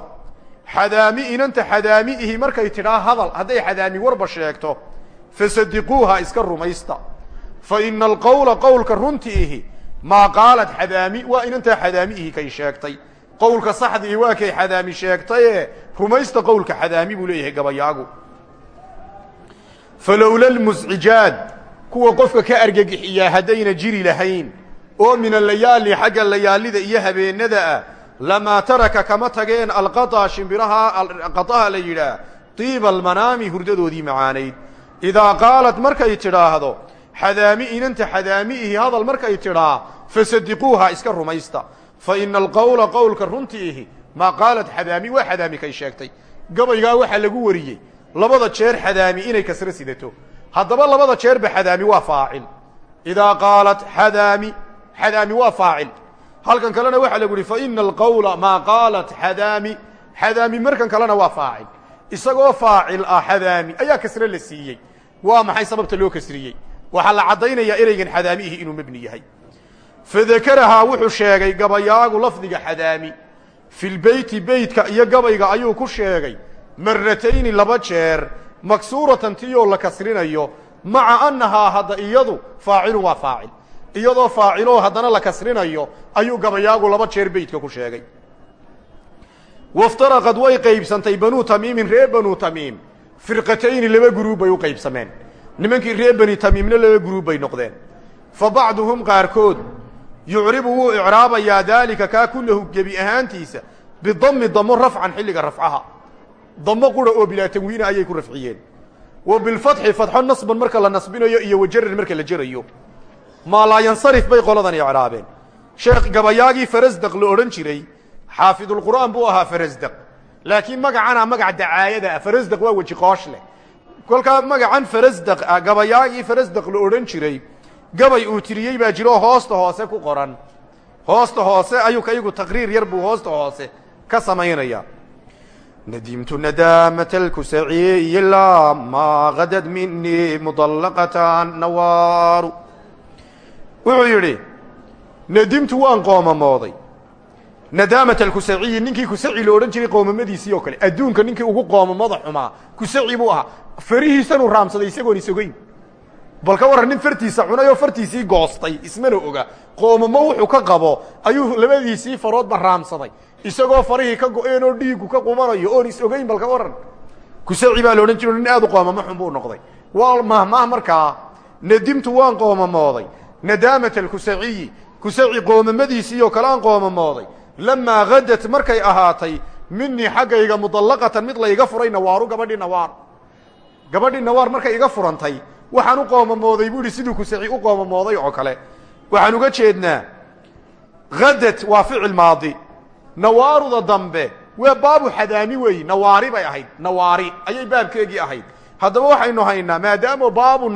xadaami inanta xadaamiihi markay tidhaa hadal hadday xadaami warba sheegto fasadiquuha iska rumaysta fa ina alqowla qowlka runtiihi maa qaalat xadaami waa inantaa xadaamiihi kay sheegtay qowlka saxdii waa kay xadaami sheegtaye rumaysta qowlka xadaami buu leeyahay gabayaagu falowla almuscijaad kuwa qofka ka argagixiyaa haddayna jiri lahayn oo min alayaali xagga layaalida iyo habeenada ah lamaa taraka kama tageen alqaطa shimbiraha qadaha la yidhaah tiiba almanaami hurdadoodii macaanayd idaa qaalat markay tidhaahdo xadaami inanta xadaamiihi hadal markay tidhaa fasadiquuha iska rumaysta fa ina alqowla qowlka runtiihi maa qaalat xadaami waa xadaami kay sheegtay gabaygaa waxaa lagu wariyey labada jeer xadaami inay kasro sidato haddaba labada jeerba xadaami waa faacil idaa qaalat xadaami xadaami waa faacil halkan kalena waxaa lagu yihi fa ina alqowla maa qaalat xadaami xadaami markan kalena waa faacil isagoo faacil ah xadaami waa maxay sababta loo kasriyey? Waxaa la caddaynayaa ereygan xadaamiihi inuu mebni yahay. Fadakarahaa wuxuu sheegay gabayaagu lafdiga xadaami. Fi lbeyti beytka iyo gabayga ayuu ku sheegay maratayni laba jeer maksuuratan tiyoo la kasrinayo maca annahaa hadda iyadu faacilun waa faacil. Iyadoo faaciloo haddana la kasrinayo ayuu gabayaagu laba jeer beytka ku sheegay. Waftaraqad way qaybsantay banuu tamiimin reer banuu tamiim firqatayni laba guruub bay u qaybsameen. Nimankii reer bani tamiimna laba guruub bay noqdeen. Fa bacduhum qaarkood yucribu wuu icraabayaa daalika kaa kullahu gebi ahaantiisa bidami damo rafcan xilliga rafcaha. Damo qura oo bilaa tanwiina ayay ku rafciyeen. Wa bilfatxi fatxo nasban marka la nasbinayo iyo wajaran marka la jerayo maa laa yansarif bay qoladan icraabeen. Sheekh gabayaagii farasdaq la odhan jiray xaafidulqur'aan buu ahaa farasdaq laakiin magacana magac dacaayada ah farasdaq waa weji qoosh leh. Kolkaa magacan farasdaq ah gabayaagii farasdaq la odhan jiray gabay uu tiriyey baa jiro hoosta hoose ku qoran. Hoosta hoose ayuu kaygu taqriir yar buu hoosta hoose ka samaynaya nadimtu nadaamat alkusaciyi lama gadad minii mudallaqatan nawaaru. Wuxuu yidhi nadimtu waan qoomamooday nadaamat alkusaciyi ninkii kusaci la jiray qoomamadiisii oo kale. Adduunka ninkii ugu qoomamada xumaa kusaci buu ahaa. Farihiisanuu raamsaday isagoon isogeyn. Bal ka nin fartiisa cunay fartiisii goostay ismana oga. Qoomamo wuxuu ka qabo ayuu labadiisii faroodba raamsaday. Isagoo farihii ka go-een oo dhiigu ka qumanayo oon is ogeyn bal kusaci baa la odhan nin aad u qoomamo xun buu noqday. Waa mahmaah markaa nadimtu waan qoomamooday. Nadaamat alkusaciyi kusaci qoomamadiisii oo kale qoomamooday lamaa hadat markay ahaatay minii xaggayga mudallaqatan mid layga furay nawaaru gabadhii nawaar gabadhii nawaar markay iga furantay waxaan u qoomamooday buu ihi siduu kusaci u qoomamooday oo kale waxaan uga jeednaa hadat waa ficil maadi nawaaruda dambe waa baabu xadaami weeyi nawaari bay ahayd nawaari ayay baabkeegii ahayd haddaba waxaynu haynaa maadaama baabu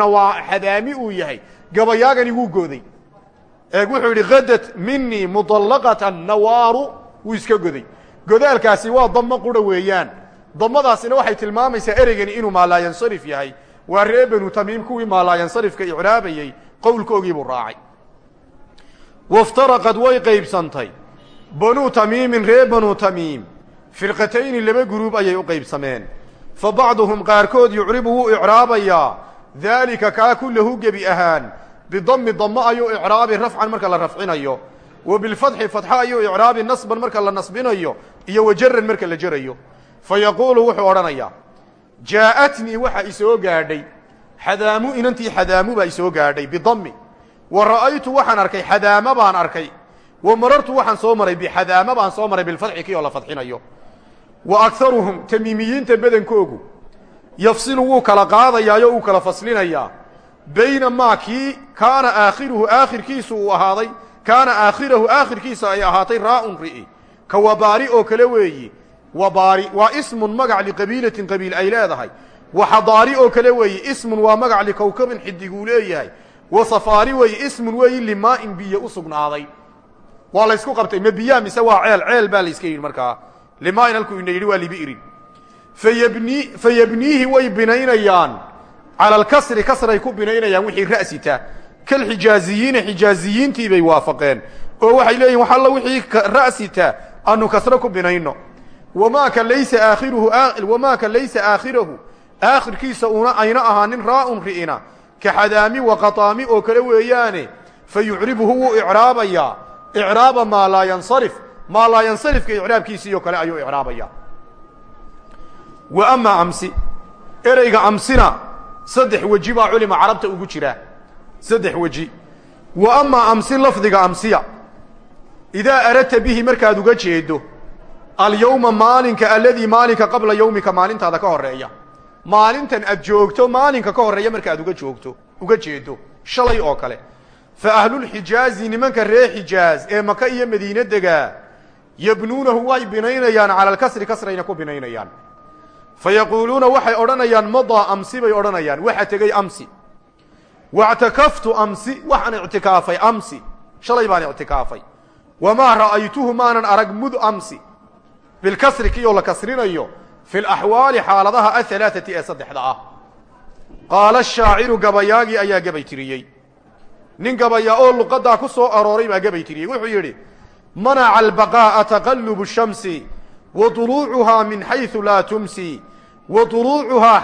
xadaami uu yahay gabayaagani wuu eeg wuxuu yidhi hadat minii mudallaqatan nawaaru. Wuu iska goday. Godaalkaasi waa damo qura weeyaan. Damadaasina waxay tilmaamaysaa ereygani inuu maalaayansarif yahay. Waa ree banu tamiim kuwii maalaayansarifka icraabayey qowlkoogii buu raacay. Waftaraqad way qaybsantay. Banuu tamiimin ree banuu tamiim firqatayni laba guruub ayay u qaybsameen. Fa bacduhum qaarkood yucribu wuu icraabayaa daalika kaa kullahu gebi ahaan bidammi dammo ayuu icraabi rafcan marka la rafcinayo. Wa bilfatxi fatxa ayuu icraabi nasban marka la nasbinayo iyo wajaran marka la jerayo fa yaquulu wuxuu odhanayaa jaa'atnii waxa isoo gaadhay. Xadaamu inantii xadaamu baa isoo gaadhay bidammi. Wa ra'aytu waxaan arkay xadaama baan arkay. Wa marartu waxaan soo maray bixadaama baan soo maray bilfatxi kii oo la fadxinayo wa agaruhum tamiimiyiinta badankoogu. Yafsilu wuu kala qaadayaayo uu kala faslinayaa bayna maa kii kaana aakhiruhu aakhirkiisu uu ahaaday kaana aakhirahu aakhirkiisa ay ahaatay raa'un ri'i. Ka wabaari oo kale weeyi wabaari waa ismun magac liqabiilatin qabiil ay leedahay. Wa xadaari oo kale weeyi ismun waa magac likowkabin xidiguu leeyahay. Wa safaari weeyi ismun weeyi limaa'in biyo u sugnaaday. Waa laysku qabtay ma biyaa mise waa ceel ceel baa layska yidhi markaa. Limaa'in halkuu ina yidhi waa libi'rin fayabni fayabniihi way binaynayaan cala alkasri kasray ku binaynayaan wixii ra'sita kalxijaaziyiina xijaaziyiintii bay waafaqeen. Oo waxay leeyihiin wax alla wixii ra'sita anu kasro ku binayno. Wamaaka laysa aakhiruhu wamaaka laysa aakhirahu. Aakhirkiisa una ayna ahaanin raa'un ri'ina. Ka xadaami wa qataami oo kale weeyaane fa yucribuhu wuu icraabayaa. Icraaba maa laa yansarif. Maa laa yansarifka icraabkiisii oo kale ayuu icraabaya wa amaa amsi. Ereyga amsina saddex weji baa culima carabta ugu jira. Saddex weji. Wa amaa amsi lafdiga amsiya. Idaa aradta bihi markaad uga jeedo alyowma maalinka aladii maalinka qabla yowmika maalintaada ka horreeya maalintan aad joogto maalinka ka horreeya marka aad uga joogto uga jeedo shalay oo kale. Fa ahlulxijaazi nimanka ree xijaaz ee maka iyo madiine degaa yabnuunahu way binaynayaan cala alkasri kasrayna ku binaynayaan fa yaquuluuna waxay odhanayaan madaa amsi bay odhanayaan waxa tegey amsi wactakaftu amsi waxaan ictikaafay amsi shalay baan ictikaafay wamaa ra'aytuhu maanan arag mud amsi bilkasri kii oo la kasrinayo fi laxwaali xaaladaha ahalaaثati ee saddexda ah qaala shaaciru gabayaagii ayaa gabay tiriyey nin gabaya oo luqadaa ku soo arooray baa gabay tiriyey wuxuu yidhi manaca albaqaa'a taqalubu shamsi wa duluucuhaa min xayثu laa tumsi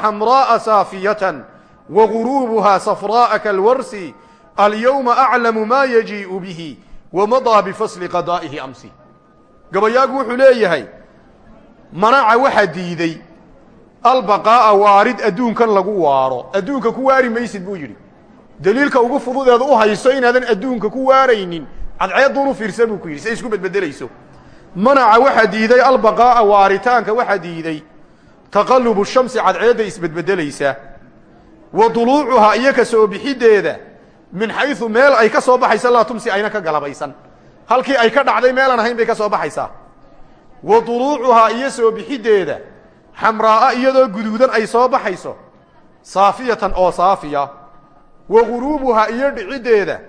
xamraa'a saafiyatan wa guruubuhaa safraa'a kalwarsi alyowma aclamu maa yajii'u bihi wamadaa bifasli qadaa'ihi amsi gabayaagu wuxuu leeyahay manaca waxaa diiday albaqaa'a waarid adduunkan lagu waaro adduunka ku waari maysid buu yidhi daliilka ugu fududeeda u hayso inaadan adduunka ku waaraynin cadceedduunu fiirsa buu ku yidhi say isku bedbedelayso manaca waxaa diiday albaqaa'a taqallubu shamsi cadceedda isbedbedelaysa wa duluucuhaa iyo ka soo bixiddeeda min xaysu meel ay ka soo baxaysa laa tumsi ayna ka galabaysan. Halkii ay ka dhacday meelaan ahayn bay ka soo baxaysaa wa duluucuhaa iyo soo bixiddeeda xamraa'a iyadoo guduudan ay soo baxayso saafiyatan oo saafiya. Wa guruubuhaa iyo dhiciddeeda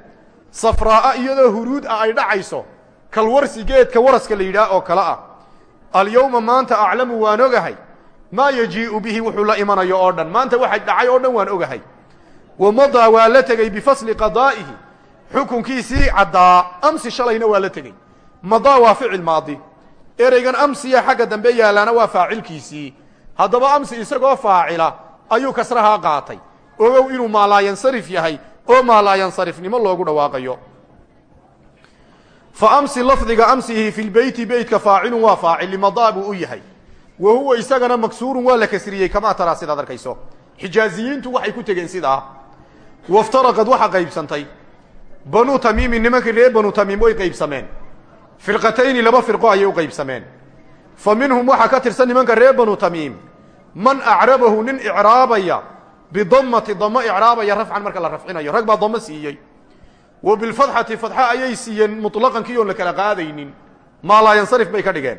safraa'a iyadoo huruud ah ay dhacayso kalwarsi geedka waraska la yidhaah oo kale ah. Alyowma maanta aclamu waan ogahay maa yajii'u bihi wuxuu la imanayo oo dhan. Maanta waxay dhacay oo dhan waan ogahay. Wamadaa waa la tegey bifasli qadaa'ihi. Xukunkiisii caddaa amsi shalayna waa la tegey. Madaa waa ficil maadi. Ereygan amsiya xagga dambe yaalaana waa faacilkiisii. Haddaba amsi isagoo faacila ayuu kasrahaa qaatay. Ogow inuu maalaayansarif yahay oo maalaayansarifnimo loogu dhawaaqayo. Fa amsi lafdiga amsihi fi lbeyti beytka faacilun waa faacil limadaa buu u yahay wa huwa isagana maksuurun waa la kasriyey kamaa taraa sidaad arkayso xijaaziyiintu waxay ku tegeen sidaa waftaraqad waxa qaybsantay banuu tamiimi nimankii reer banuu tamiim way qaybsameen firqatayni laba firqo ayay u qaybsameen fa minhum waxaa ka tirsan nimanka reer banuu tamiim man acrabahu nin icraabaya bidammati damo icraabaya rafcan marka la rafcinayo rag baa damo siiyey wa bilfadxati fadxa ayay siiyeen muطlaqankii oon la kala qaadaynin maa laa yansarif bay ka dhigeen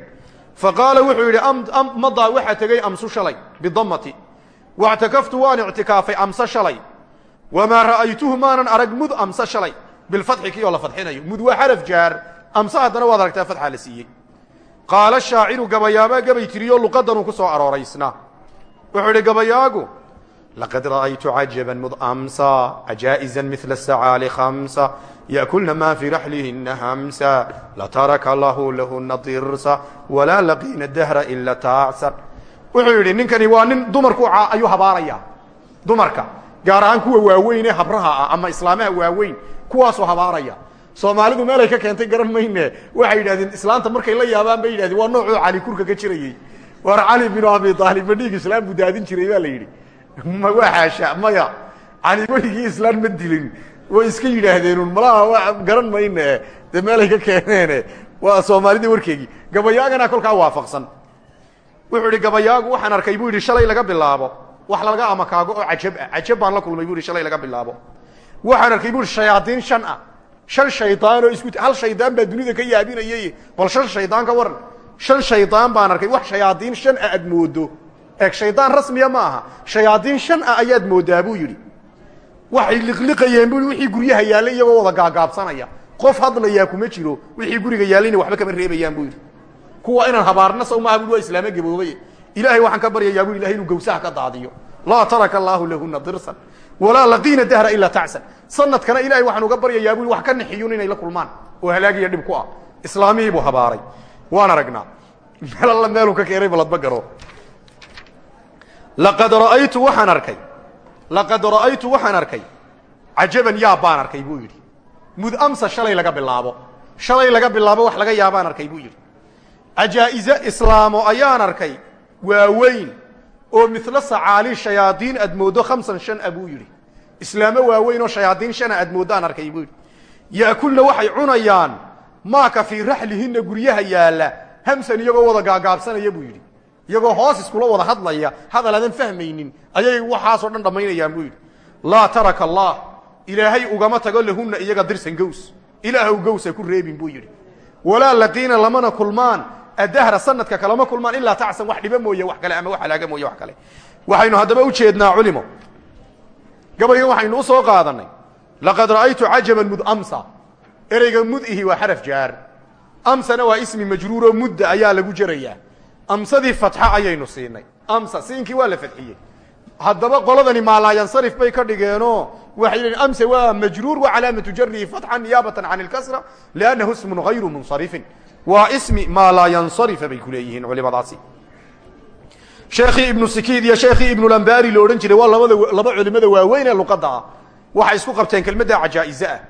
fa qaala wuxuu yidhi madaa waxaa tegey amsu shalay bidammati wactakaftu waan ictikaafay amse shalay. Wamaa ra'aytuhu maanan arag mud amse shalay. Bilfatxi kii oo la fadxinayo mud waa xaraf jaar. Amse haddana waad aragtaa fadxaa la siiyey. Qaala shaaciru gabayaabaa gabay tiriyo luqadanuu ku soo arooraysna wuxuu idhi gabayaagu laqad ra'aytu cajaban mud amsa cajaa'izan mila sacaali khamsa yأkulna ma fii raxlihina hamsa lataraka lahu lahuna dirsa walaa laqiina dahra ila taacsan wuxuu yidhi ninkani waa nin dumarku ayuu habaaraya dumarka gaar ahaan kuwa waaweyn ee habraha ah ama islaamaha waaweyn kuwaasoo habaaraya soomaalidu meelay ka keentay garan mayne waxay yidhahdeen islaanta markay la yaabaan bay yidhahdeen waa noocoo cali kurka ka jirayey war cali binu abi aalib ma dhiig islaam buu daadin jiray baa la yidhi waa xaasha maya cali weligii islaan ma dilin. Way iska yidhaahdeenun malaha garan mayne. Dee meelay ka keeneene. Waa soomaalida warkeegii gabayaagana kolkaa waafaqsan. Wuxuu idhi gabayaagu waxaan arkay buu yidhi shalay laga bilaabo. Wax laga amakaago oo cajab ah baan la kulmay bu yidhi shalay laga bilaabo. Waxaan arkay bu yidhi shan ah. Shan shaydaan oo isku hal shaydaan baa dunida ka yaabinayay bal shan shaydaan ka waran. Shan shaydaan baan arkay. Wax shayaadiin shan ah aad moodo eeg shaydaan rasmiya ma aha shayaadiin shan ah moodaa buu yidhi. Waxay liqliqayeen bu wixii guryaha yaallay iyagoo wada gaagaabsanaya. Qof hadlayaa kuma jiro wixii guriga yaallayna waxba kama reebayaan bu yidhi. Kuwa inaan habaarna saw maaha bu waa islaamo ilaahay waxaan ka baryayaa bu ilahay inuu gawsaha ka daadiyo. Laa taraka allaahu lahuna dirsan. Walaa laqiina dahra ilaa tacsan sanadkana ilahay waxaan uga baryayaa bu wax ka nixiyun inay la kulmaan. Oo halaagiya dhib ku ah. Islaamihii buu habaaray. Waan aragnaa. Meel alla meeluu ka keenay baladba garo laqad ra'aytu waxaan arkay. Laqad ra'aytu waxaan arkay. Cajaban yaab baan arkay buu yidhi. Mud amsa shalay laga bilaabo. Shalay laga bilaabo wax laga yaabaan arkay buu yidhi. Cajaa'ize islaamo ayaan arkay. Waaweyn. Oo midlo sacaali shayaadiin aad mooddo khamsan shan a buu yidhi. Islaamo waaweyn oo shayaadiin shana aad mooddaan arkay buu yidhi. Ya'kulna waxay cunayaan. Maaka fii raxlihinna guryaha yaalla. Hamsan iyagoo wada gaagaabsanaya buu yidhi iyagoo hoos iskula wada hadlaya hadal aadan fahmaynin. Ayay waxaasoo dhan dhammaynayaan buu yidhi. Laa taraka allah ilaahay ugama tago lahunna iyaga dirsan gows. Ilaahw gowsa ku reebin buu yidhi. Walaa laqiina lamana kulmaan adahra sanadka kalama kulmaan ilaa tacsan wax dhiba mooye wax kale ama wax halaaga mooye wax kale. Waxaynu haddaba u jeednaa culimo. Gabaygan waxaynu u soo qaadanay laqad ra'aytu cajaban mud amsa. Ereyga mudihi waa xaraf jaar. Amsana waa ismi majruuroo mudda ayaa lagu jerayaa amsadii fatxa ayaynu siinay. Amsa siinkii waa la fadxiyey. Haddaba qoladani maalaayansarif bay ka dhigeenoo waxay lehin amse waa majruur wa calaamatu jarihi fatxan niyaabatan can ilkasra liannahu ismun hayru munsarifin. Waa ismi maa laa yansarifa bay ku leeyihiin culimadaasi. Sheekhii ibnu sikiid iyo sheekhii ibnulambari la odhan jiray waa labada laba culimada waaweyn ee luqadda ah. Waxay isku qabteen kelmadda cajaa'ize ah.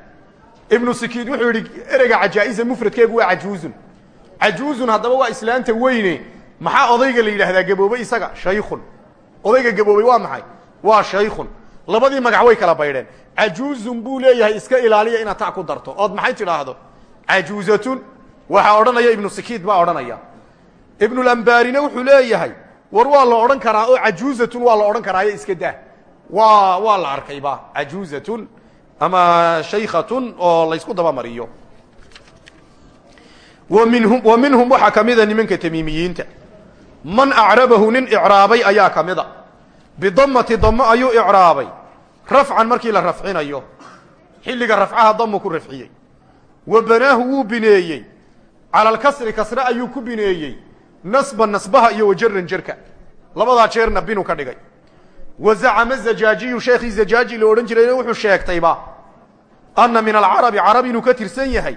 Ibnu sikiid wuxuu yidhi ereyga cajaa'iza mufradkeegu waa cajuuzun. Cajuuzun haddaba waa islaanta weyne maxaa odayga la yidhaahdaa gaboobey isaga? Shaykhun. Odayga gaboobey waa maxay? Waa shaykhun. Labadii magac way kala baydheen. Cajuuzun buu leeyahay iska ilaaliya inaad ta ku darto. Ood maxay tidhaahdo? Cajuuzatun. Waxaa odhanaya ibnu sikiid baa odhanaya. Ibnulambaarina wuxuu leeyahay war waa la odhan karaa oo cajuuzatun waa la odhan karaayo iska dah waa waa la arkayba cajuuzatun ama shaykhatun oo laysku dabamariyo wa minhum waxaa ka mida nimanka tamiimiyiinta man acrabahu nin icraabay ayaa ka mida. Bidamati damo ayuu icraabay. Rafcan markii la rafcinayo xilliga rafcaha damu ku rafciyey. Wa banaahu wuu bineeyey. Cala alkasri kasre ayuu ku bineeyey. Nasban nasbaha iyo wajaran jerka labadaa jeerna binu ka dhigay. Wa zacama zajaajiyu sheekhii zajaaji la odhan jirayna wuxuu sheegtayba anna min alcarabi carab inuu ka tirsan yahay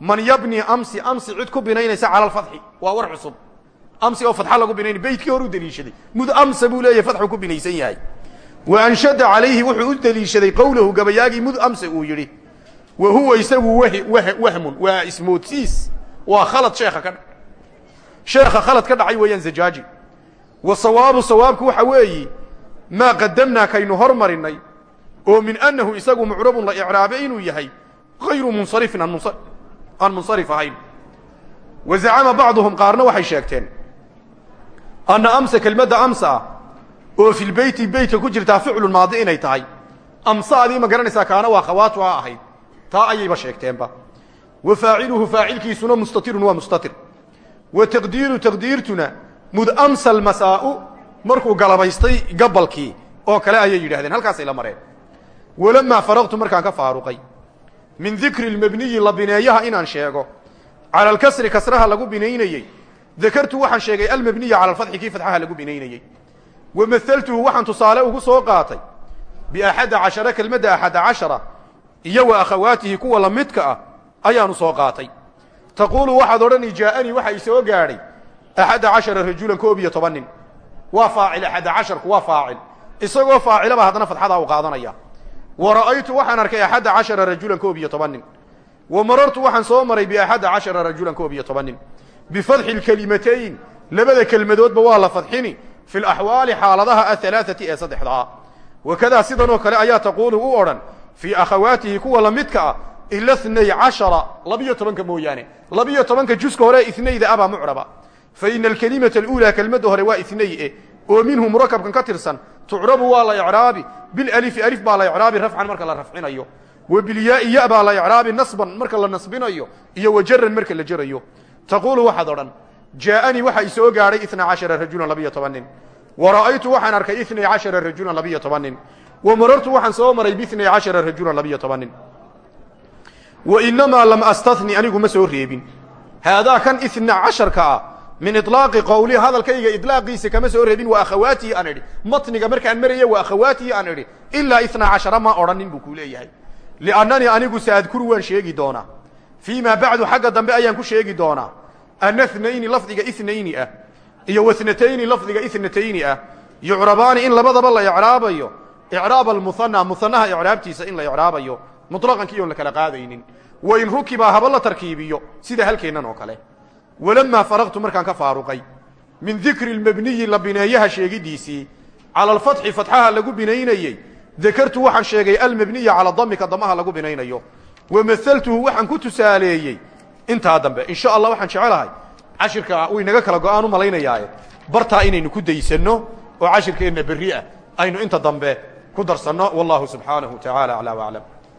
man yabni amsi cid ku binaynaysa cala waa war amsi oo fatxa lagu binaynay beytkii hore u deliishaday. Mud amsa buu leeyahay fatxuu ku binaysan yahay. Wa anshada calayhi wuxuu u deliishaday qowlahu gabayaagii mud amsa uu yidhi. Wa huwa isagu wahmun waa ismoodsiis waa khalad sheekha ka sheekha khalad ka dhacay weeyaan zajaaji. Wa sawaabu sawaabku waxa weeyi maa qadamnaa kaynu hormarinay oo min annahu isagu mucrabun la icraabe inuu yahay hayru munsarifin aan munsarif ahayn. Wa zacama bacduhum qaarna waxay sheegteen anna amsa kelmadda amsa ah oo fi lbeyti beytka ku jirtaa ficlu maadi inay tahay amsaadii ma garanaysaa kaana waa khawaatu ha ahayd taa ayayba sheegteenba wa faaciluhu faacilkiisuna mustatirun waa mustatir wa taqdiiru taqdiirtuna mud amsa almasaa'u markuu galabaystay gabalkii oo kale ayay yidhahdeen halkaasay la mareen walamaa faraqtu markaan ka faaruqay min dikri lmabniyi la bineeyaha inaan sheego cala alkasri kasraha lagu binaynayey dakartu waxaan sheegay almabniya cala alfatxi kii fatxaha lagu binaynayey wa mahaltuhu waxaan tusaale ugu soo qaatay biaxadda cashara kelmadda axadda cashara iyo wa akhawaatihi kuwa la midka ah ayaanu soo qaatay. Taquulu waxaad odhani jaa'anii waxa i soo gaadhay axadda cashara rajulan koob iyo toban nin. Waa faacil axadda casharku waa faacil. Isagoo faacilaba haddana fadxadaa u qaadanaya. Wa ra'aytu waxaan arkay axadda cashara rajulan koob iyo toban nin. Wa marartu waxaan soo maray biaxadda cashara rajulan koob iyo toban nin bifadxi lkelimatayn labada kelmadoodba waa la fadxini fi laxwaali xaaladaha ahalaaثati ee saddexdaa wakadaa sidanoo kale ayaa taquulu u odhan fii akhawaatihi kuwa la midka ah ila inay cashara labiyo tobanka mooyaane labiyo tobanka juska hore inayda abaa mucraba fa ina alkelimata aluulaa kelmadda hore waa inay e oo minhu murakabkan ka tirsan tucrabu waa la icraabi bilalifi alif baa la icraabi rafcan marka la rafcinayo wa bilyaai ya baa la icraabi nasban marka la nasbinayo iyo wajaran marka la jerayo taquulu waxaad odhan jaaanii waxa isoo gaadhay ina cashara rajulan labiyo toban nin wa ra'aytu waxaan arkay inay cashara rajulan labiyo toban nin wa marartu waxaan soo maray biinay cashara rajulan labiyo toban nin wa inamaa lam astani anigu ma soo reebin haadaa kan ina casharka ah min ilaaqi qowli hadalkayga idlaaqiisa kama soo reebin waa akhawaatihi aan idhi matniga markaan maraya waa akhawaatihi aan idhi ilaa ina cashara ma odhanin buu kuu leeyahay liannanii anigu saadkuru waan sheegi doonaa fii maa bacdu xagga dambe ayaan ku sheegi doonaa ana nayni lafdiga inayni ah iyo wasnatayni lafdiga inatayni ah yucrabaani in labadaba la icraabayo icraab almuhana muhanaha icraabtiisa in la icraabayo muطlaqankii oon la kala qaadaynin wain rukiba haba la tarkiibiyo sida halkeennan oo kale walamaa faraqtu markaan ka faaruqay min dikri lmabniyi la bineeyaha sheegidiisii cala alfatxi fatxaha lagu binaynayey dakartu waxaan sheegay almabniya cala damika damaha wa mahaltuhu waxaan ku tusaaleeyey intaa dambe in sha allah waxaan jecelahay cashirka uu inaga kala go'aan u malaynayaaye bartaa inaynu ku daysanno oo cashirkeenna berri ah aynu inta dambe ku darsanno wallahu subxaanahu tacaala aclaa waclam